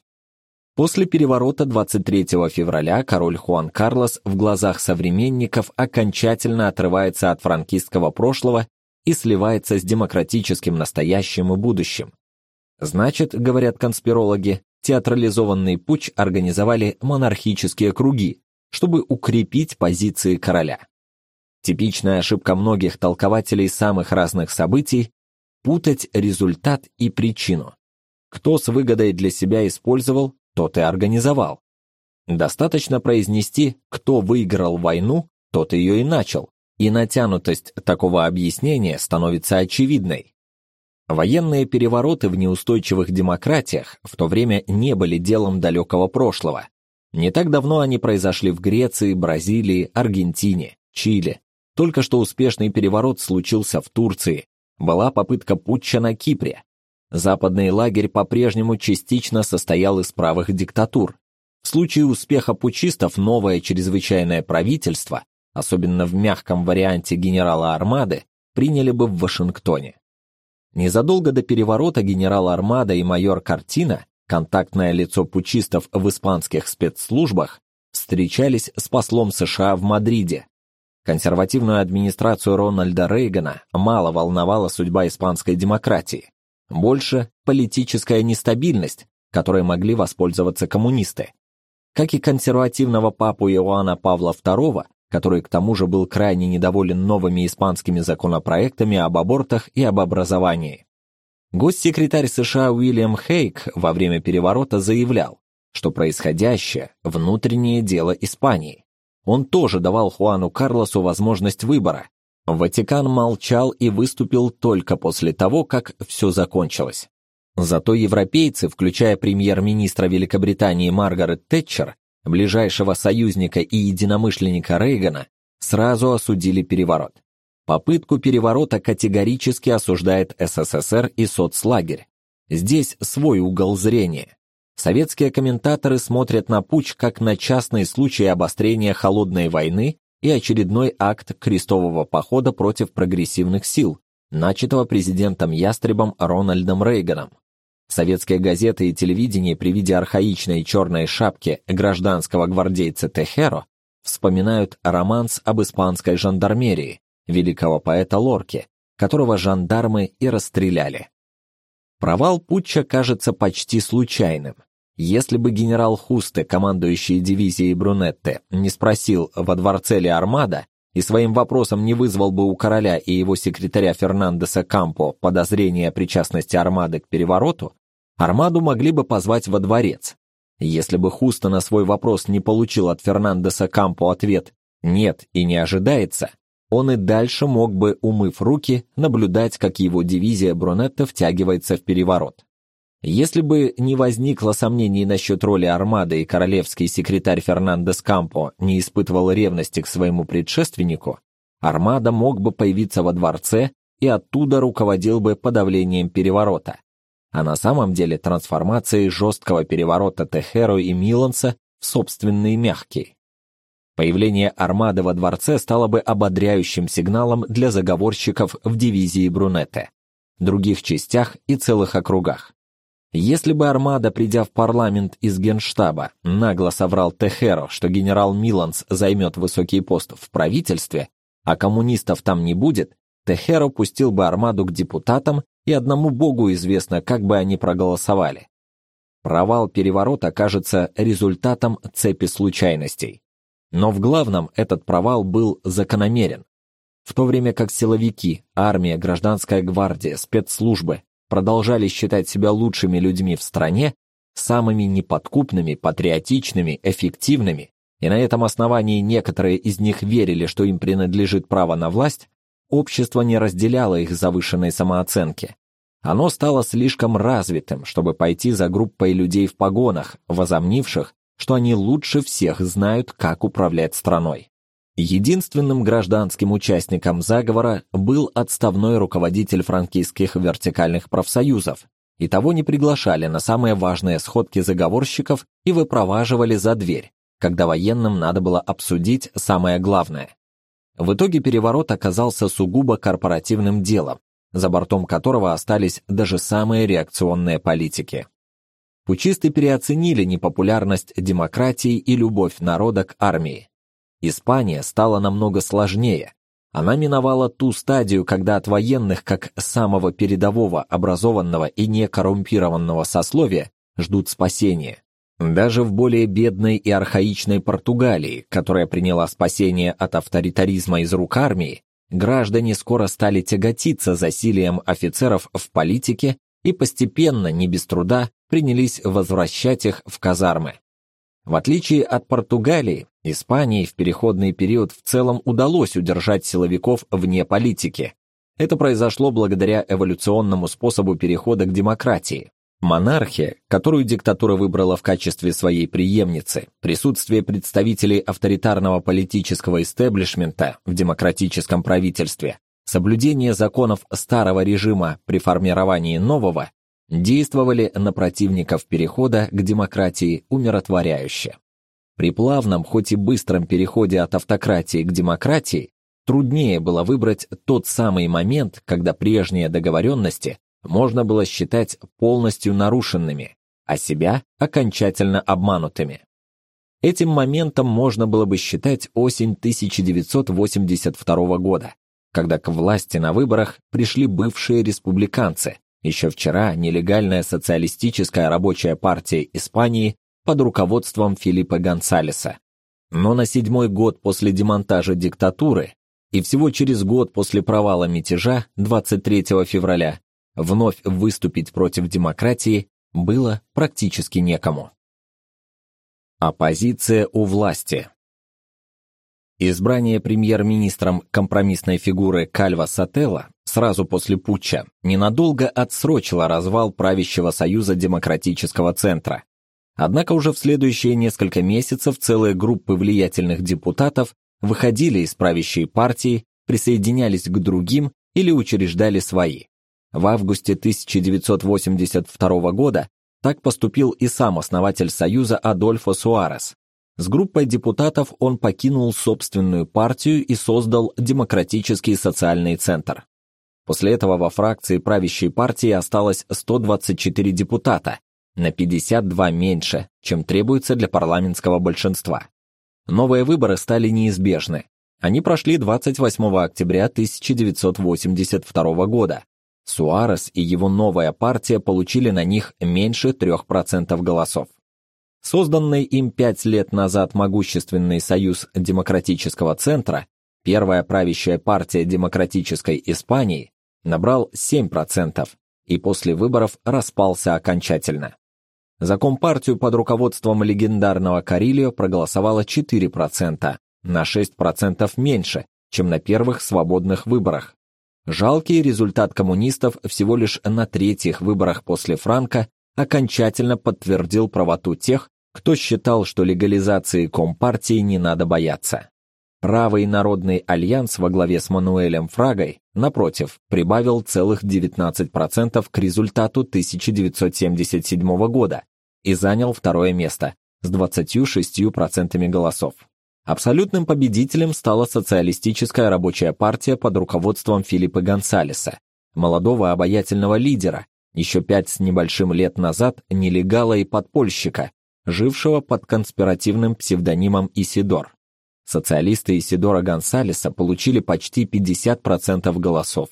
После переворота 23 февраля король Хуан Карлос в глазах современников окончательно отрывается от франкистского прошлого и сливается с демократическим настоящим и будущим. Значит, говорят конспирологи, театрализованный путч организовали монархические круги, чтобы укрепить позиции короля. Типичная ошибка многих толкователей самых разных событий – путать результат и причину. Кто с выгодой для себя использовал, тот и организовал. Достаточно произнести «кто выиграл войну, тот ее и начал», и натянутость такого объяснения становится очевидной. Военные перевороты в неустойчивых демократиях в то время не были делом далекого прошлого. Не так давно они произошли в Греции, Бразилии, Аргентине, Чили. Только что успешный переворот случился в Турции. Была попытка путча на Кипре. Западный лагерь по-прежнему частично состоял из правых диктатур. В случае успеха путчистов новое чрезвычайное правительство особенно в мягком варианте генерала Армады, приняли бы в Вашингтоне. Незадолго до переворота генерал Армада и майор Картина, контактное лицо пучистов в испанских спецслужбах, встречались с послом США в Мадриде. Консервативную администрацию Рональда Рейгана мало волновала судьба испанской демократии. Больше политическая нестабильность, которой могли воспользоваться коммунисты. Как и консервативного папу Иоанна Павла II, который к тому же был крайне недоволен новыми испанскими законопроектами об абортах и об образовании. Госсекретарь США Уильям Хейк во время переворота заявлял, что происходящее внутреннее дело Испании. Он тоже давал Хуану Карлосу возможность выбора. Ватикан молчал и выступил только после того, как все закончилось. Зато европейцы, включая премьер-министра Великобритании Маргарет Тэтчер, ближайшего союзника и единомышленника Рейгана, сразу осудили переворот. Попытку переворота категорически осуждает СССР и соцлагерь. Здесь свой угол зрения. Советские комментаторы смотрят на путч как на частный случай обострения холодной войны и очередной акт крестового похода против прогрессивных сил, начатого президентом Ястребом Рональдом Рейганом. Советские газеты и телевидение при виде архаичной черной шапки гражданского гвардейца Техеро вспоминают романс об испанской жандармерии великого поэта Лорки, которого жандармы и расстреляли. Провал путча кажется почти случайным. Если бы генерал Хусте, командующий дивизией Брунетте, не спросил во дворце ли Армада и своим вопросом не вызвал бы у короля и его секретаря Фернандеса Кампо подозрения о причастности Армады к перевороту, Армаду могли бы позвать во дворец. Если бы Хуста на свой вопрос не получил от Фернандеса Кампо ответ «нет» и не ожидается, он и дальше мог бы, умыв руки, наблюдать, как его дивизия Брунетта втягивается в переворот. Если бы не возникло сомнений насчет роли Армады и королевский секретарь Фернандес Кампо не испытывал ревности к своему предшественнику, Армада мог бы появиться во дворце и оттуда руководил бы подавлением переворота а на самом деле трансформацией жесткого переворота Техеро и Миланса в собственный мягкий. Появление армады во дворце стало бы ободряющим сигналом для заговорщиков в дивизии Брунетте, других частях и целых округах. Если бы армада, придя в парламент из Генштаба, нагло соврал Техеро, что генерал Миланс займет высокий пост в правительстве, а коммунистов там не будет, Техеро пустил бы армаду к депутатам и одному Богу известно, как бы они проголосовали. Провал переворота кажется результатом цепи случайностей. Но в главном этот провал был закономерен. В то время как силовики, армия, гражданская гвардия, спецслужбы продолжали считать себя лучшими людьми в стране, самыми неподкупными, патриотичными, эффективными, и на этом основании некоторые из них верили, что им принадлежит право на власть, общество не разделяло их завышенной самооценки. Оно стало слишком развитым, чтобы пойти за группой людей в погонах, возомнивших, что они лучше всех знают, как управлять страной. Единственным гражданским участником заговора был отставной руководитель франкистских вертикальных профсоюзов, и того не приглашали на самые важные сходки заговорщиков и выпроваживали за дверь, когда военным надо было обсудить самое главное. В итоге переворот оказался сугубо корпоративным делом, за бортом которого остались даже самые реакционные политики. Пучисты переоценили непопулярность демократии и любовь народа к армии. Испания стала намного сложнее. Она миновала ту стадию, когда от военных, как самого передового, образованного и некоррумпированного сословия, ждут спасения. Даже в более бедной и архаичной Португалии, которая приняла спасение от авторитаризма из рук армии, граждане скоро стали тяготиться засилием офицеров в политике и постепенно, не без труда, принялись возвращать их в казармы. В отличие от Португалии, Испании в переходный период в целом удалось удержать силовиков вне политики. Это произошло благодаря эволюционному способу перехода к демократии. Монархия, которую диктатура выбрала в качестве своей преемницы, присутствие представителей авторитарного политического истеблишмента в демократическом правительстве, соблюдение законов старого режима при формировании нового, действовали на противников перехода к демократии умиротворяюще. При плавном, хоть и быстром переходе от автократии к демократии труднее было выбрать тот самый момент, когда прежние договоренности можно было считать полностью нарушенными, а себя окончательно обманутыми. Этим моментом можно было бы считать осень 1982 года, когда к власти на выборах пришли бывшие республиканцы. Еще вчера нелегальная социалистическая рабочая партия Испании под руководством Филиппа Гонсалеса. Но на седьмой год после демонтажа диктатуры и всего через год после провала мятежа 23 февраля вновь выступить против демократии было практически некому. Оппозиция у власти. Избрание премьер-министром компромиссной фигуры Кальва Сателла сразу после путча ненадолго отсрочило развал правящего Союза демократического центра. Однако уже в следующие несколько месяцев целые группы влиятельных депутатов выходили из правящей партии, присоединялись к другим или учреждали свои. В августе 1982 года так поступил и сам основатель Союза Адольфо Суарес. С группой депутатов он покинул собственную партию и создал Демократический социальный центр. После этого во фракции правящей партии осталось 124 депутата, на 52 меньше, чем требуется для парламентского большинства. Новые выборы стали неизбежны. Они прошли 28 октября 1982 года, Суарес и его новая партия получили на них меньше 3% голосов. Созданный им пять лет назад могущественный Союз Демократического Центра, первая правящая партия демократической Испании, набрал 7% и после выборов распался окончательно. За Компартию под руководством легендарного Карильо проголосовало 4%, на 6% меньше, чем на первых свободных выборах, Жалкий результат коммунистов всего лишь на третьих выборах после Франка окончательно подтвердил правоту тех, кто считал, что легализации Компартии не надо бояться. Правый народный альянс во главе с Мануэлем Фрагой, напротив, прибавил целых 19% к результату 1977 года и занял второе место с 26% голосов. Абсолютным победителем стала социалистическая рабочая партия под руководством Филиппа Гонсалеса, молодого обаятельного лидера, еще пять с небольшим лет назад нелегала и подпольщика, жившего под конспиративным псевдонимом Исидор. Социалисты Исидора Гонсалеса получили почти 50% голосов.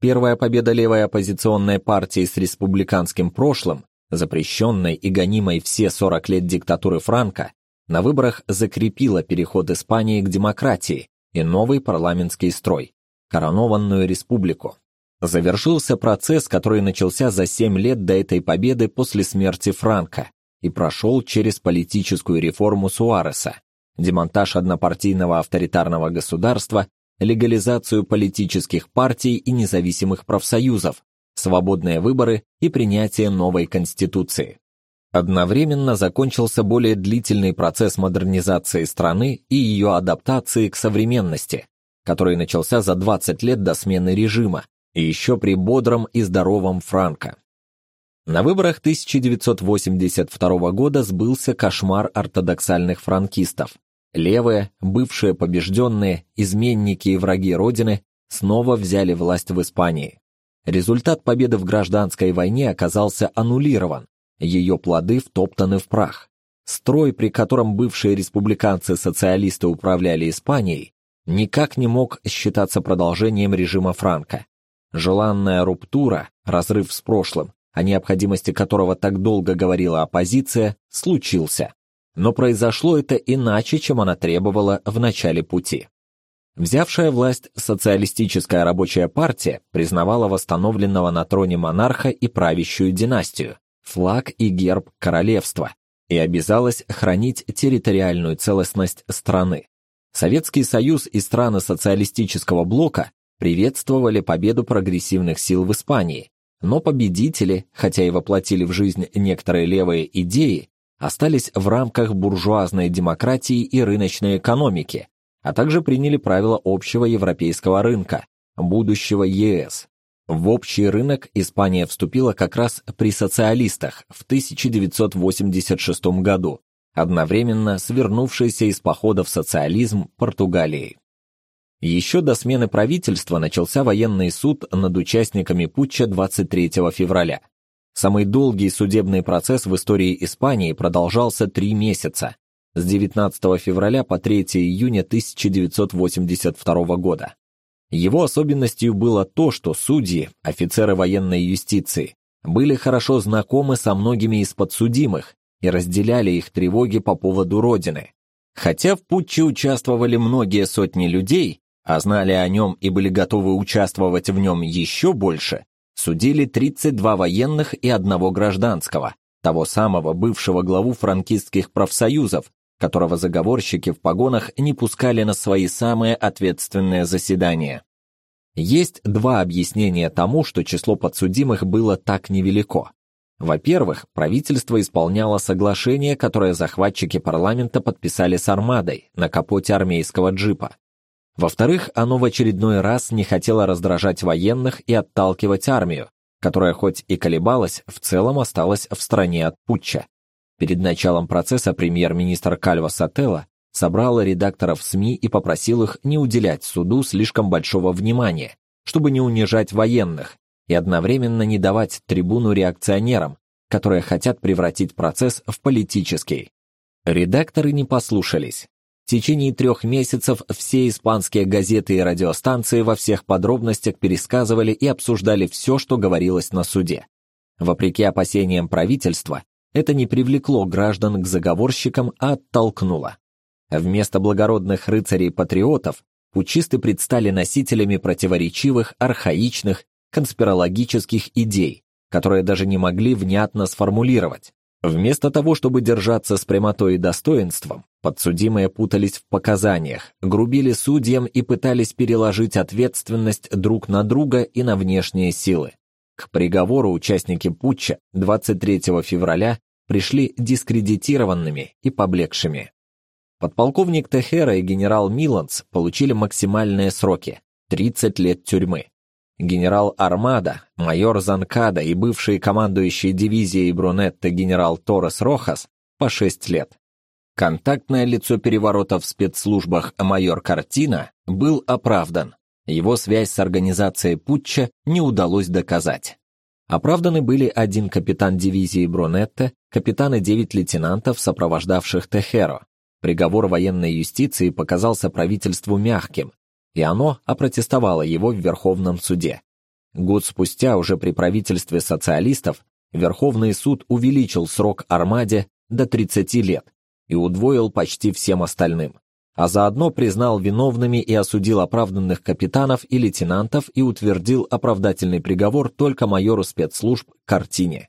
Первая победа левой оппозиционной партии с республиканским прошлым, запрещенной и гонимой все 40 лет диктатуры Франка, на выборах закрепила переход Испании к демократии и новый парламентский строй коронованную республику. Завершился процесс, который начался за 7 лет до этой победы после смерти Франка и прошел через политическую реформу Суареса, демонтаж однопартийного авторитарного государства, легализацию политических партий и независимых профсоюзов, свободные выборы и принятие новой конституции. Одновременно закончился более длительный процесс модернизации страны и ее адаптации к современности, который начался за 20 лет до смены режима и еще при бодром и здоровом Франко. На выборах 1982 года сбылся кошмар ортодоксальных франкистов. Левые, бывшие побежденные, изменники и враги Родины снова взяли власть в Испании. Результат победы в гражданской войне оказался аннулирован, ее плоды втоптаны в прах. Строй, при котором бывшие республиканцы-социалисты управляли Испанией, никак не мог считаться продолжением режима Франка. Желанная руптура, разрыв с прошлым, о необходимости которого так долго говорила оппозиция, случился. Но произошло это иначе, чем она требовала в начале пути. Взявшая власть социалистическая рабочая партия признавала восстановленного на троне монарха и правящую династию, флаг и герб королевства и обязалась хранить территориальную целостность страны. Советский Союз и страны социалистического блока приветствовали победу прогрессивных сил в Испании, но победители, хотя и воплотили в жизнь некоторые левые идеи, остались в рамках буржуазной демократии и рыночной экономики, а также приняли правила общего европейского рынка, будущего ЕС, в общий рынок Испания вступила как раз при социалистах в 1986 году, одновременно свернувшейся из похода в социализм Португалии. Еще до смены правительства начался военный суд над участниками путча 23 февраля. Самый долгий судебный процесс в истории Испании продолжался три месяца. с 19 февраля по 3 июня 1982 года. Его особенностью было то, что судьи, офицеры военной юстиции, были хорошо знакомы со многими из подсудимых и разделяли их тревоги по поводу родины. Хотя в путче участвовали многие сотни людей, а знали о нем и были готовы участвовать в нем еще больше, судили 32 военных и одного гражданского, того самого бывшего главу франкистских профсоюзов, которого заговорщики в погонах не пускали на свои самые ответственные заседания. Есть два объяснения тому, что число подсудимых было так невелико. Во-первых, правительство исполняло соглашение, которое захватчики парламента подписали с армадой на капоте армейского джипа. Во-вторых, оно в очередной раз не хотело раздражать военных и отталкивать армию, которая хоть и колебалась, в целом осталась в стране от путча. Перед началом процесса премьер-министр Кальва Сателла собрал редакторов СМИ и попросил их не уделять суду слишком большого внимания, чтобы не унижать военных и одновременно не давать трибуну реакционерам, которые хотят превратить процесс в политический. Редакторы не послушались. В течение трех месяцев все испанские газеты и радиостанции во всех подробностях пересказывали и обсуждали все, что говорилось на суде. Вопреки опасениям правительства, это не привлекло граждан к заговорщикам, а оттолкнуло. Вместо благородных рыцарей-патриотов путчисты предстали носителями противоречивых, архаичных, конспирологических идей, которые даже не могли внятно сформулировать. Вместо того, чтобы держаться с прямотой и достоинством, подсудимые путались в показаниях, грубили судьям и пытались переложить ответственность друг на друга и на внешние силы. К приговору участники путча 23 февраля пришли дискредитированными и поблекшими. Подполковник Техера и генерал Миланс получили максимальные сроки – 30 лет тюрьмы. Генерал Армада, майор Занкада и бывший командующий дивизией Брунетта генерал Торрес Рохас по 6 лет. Контактное лицо переворота в спецслужбах майор Картина был оправдан, его связь с организацией путча не удалось доказать. Оправданы были один капитан дивизии Брунетте, капитан и девять лейтенантов, сопровождавших Техеро. Приговор военной юстиции показался правительству мягким, и оно опротестовало его в Верховном суде. Год спустя, уже при правительстве социалистов, Верховный суд увеличил срок Армаде до 30 лет и удвоил почти всем остальным а заодно признал виновными и осудил оправданных капитанов и лейтенантов и утвердил оправдательный приговор только майору спецслужб Картине.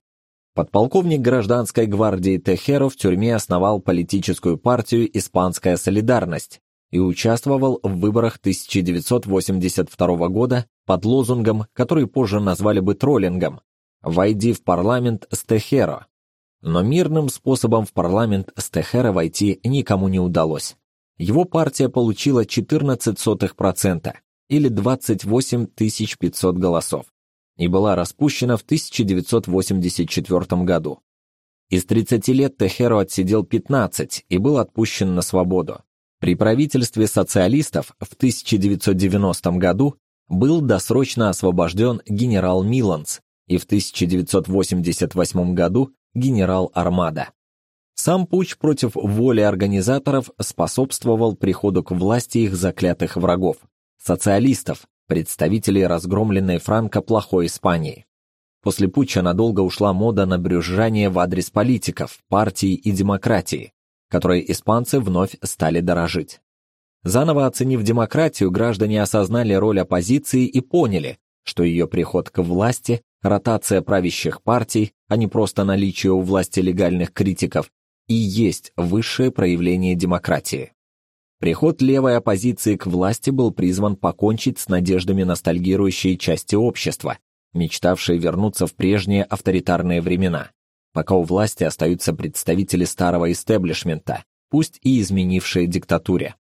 Подполковник гражданской гвардии Техеро в тюрьме основал политическую партию «Испанская солидарность» и участвовал в выборах 1982 года под лозунгом, который позже назвали бы троллингом «Войди в парламент с Техеро». Но мирным способом в парламент с Техеро войти никому не удалось его партия получила 14% или 28 500 голосов и была распущена в 1984 году. Из 30 лет Техеро отсидел 15 и был отпущен на свободу. При правительстве социалистов в 1990 году был досрочно освобожден генерал Миланс и в 1988 году генерал Армада. Сам путч против воли организаторов способствовал приходу к власти их заклятых врагов – социалистов, представителей разгромленной Франко плохой Испании. После путча надолго ушла мода на брюзжание в адрес политиков, партии и демократии, которой испанцы вновь стали дорожить. Заново оценив демократию, граждане осознали роль оппозиции и поняли, что ее приход к власти, ротация правящих партий, а не просто наличие у власти легальных критиков, и есть высшее проявление демократии. Приход левой оппозиции к власти был призван покончить с надеждами ностальгирующей части общества, мечтавшей вернуться в прежние авторитарные времена, пока у власти остаются представители старого истеблишмента, пусть и изменившие диктатуре.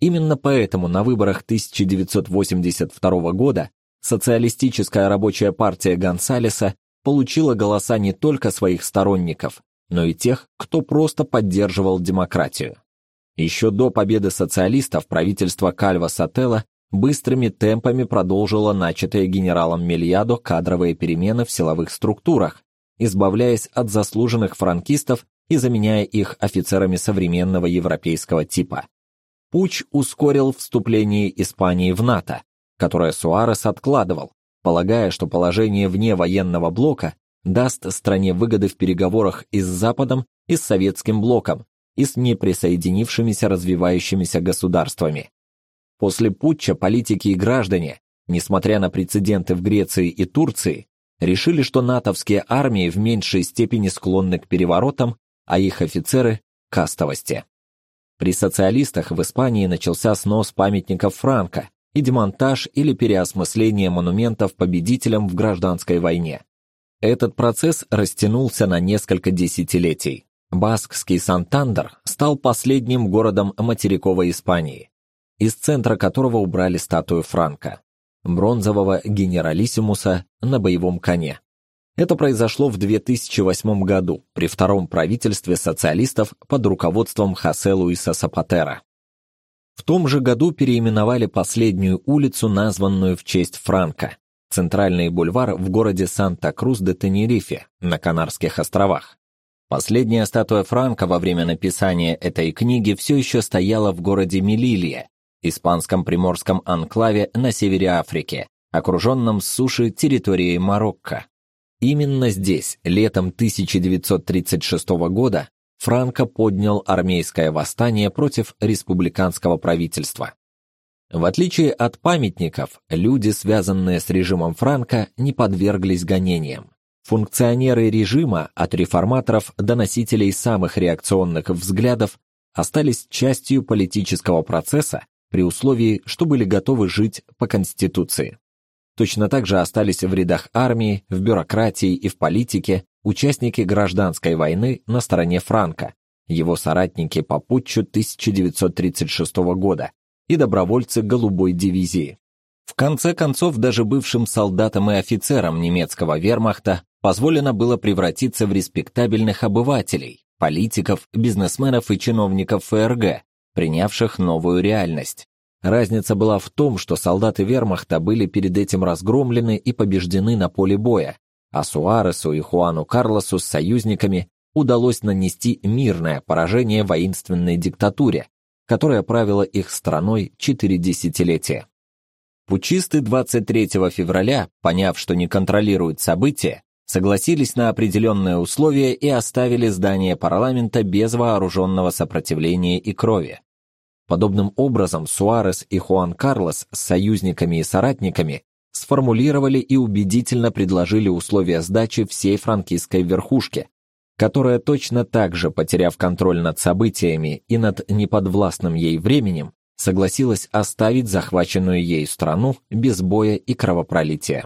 Именно поэтому на выборах 1982 года социалистическая рабочая партия Гонсалеса получила голоса не только своих сторонников, но и тех, кто просто поддерживал демократию. Еще до победы социалистов правительство Кальва Сателла быстрыми темпами продолжило начатые генералом Мельядо кадровые перемены в силовых структурах, избавляясь от заслуженных франкистов и заменяя их офицерами современного европейского типа. Путч ускорил вступление Испании в НАТО, которое Суарес откладывал, полагая, что положение вне военного блока даст стране выгоды в переговорах и с Западом, и с советским блоком, и с неприсоединившимися развивающимися государствами. После путча политики и граждане, несмотря на прецеденты в Греции и Турции, решили, что натовские армии в меньшей степени склонны к переворотам, а их офицеры – кастовости. При социалистах в Испании начался снос памятников Франко и демонтаж или переосмысление монументов победителям в гражданской войне. Этот процесс растянулся на несколько десятилетий. Баскский Сантандер стал последним городом материковой Испании, из центра которого убрали статую Франка, бронзового генералиссимуса на боевом коне. Это произошло в 2008 году при втором правительстве социалистов под руководством Хосе Луиса Сапатера. В том же году переименовали последнюю улицу, названную в честь Франка, центральный бульвар в городе Санта-Крус-де-Тенерифе на Канарских островах. Последняя статуя Франка во время написания этой книги все еще стояла в городе Мелилья, испанском приморском анклаве на севере Африки, окруженном с суши территорией Марокко. Именно здесь, летом 1936 года, Франко поднял армейское восстание против республиканского правительства. В отличие от памятников, люди, связанные с режимом Франко, не подверглись гонениям. Функционеры режима, от реформаторов до носителей самых реакционных взглядов, остались частью политического процесса при условии, что были готовы жить по Конституции. Точно так же остались в рядах армии, в бюрократии и в политике участники гражданской войны на стороне Франка, его соратники по путчу 1936 года и добровольцы Голубой дивизии. В конце концов, даже бывшим солдатам и офицерам немецкого вермахта позволено было превратиться в респектабельных обывателей, политиков, бизнесменов и чиновников ФРГ, принявших новую реальность. Разница была в том, что солдаты вермахта были перед этим разгромлены и побеждены на поле боя, а Суаресу и Хуану Карлосу с союзниками удалось нанести мирное поражение воинственной диктатуре, которая правила их страной четыре десятилетия. Пучисты 23 февраля, поняв, что не контролируют события, согласились на определенные условия и оставили здание парламента без вооруженного сопротивления и крови. Подобным образом Суарес и Хуан Карлос с союзниками и соратниками сформулировали и убедительно предложили условия сдачи всей франкистской верхушки, которая точно так же, потеряв контроль над событиями и над неподвластным ей временем, согласилась оставить захваченную ей страну без боя и кровопролития.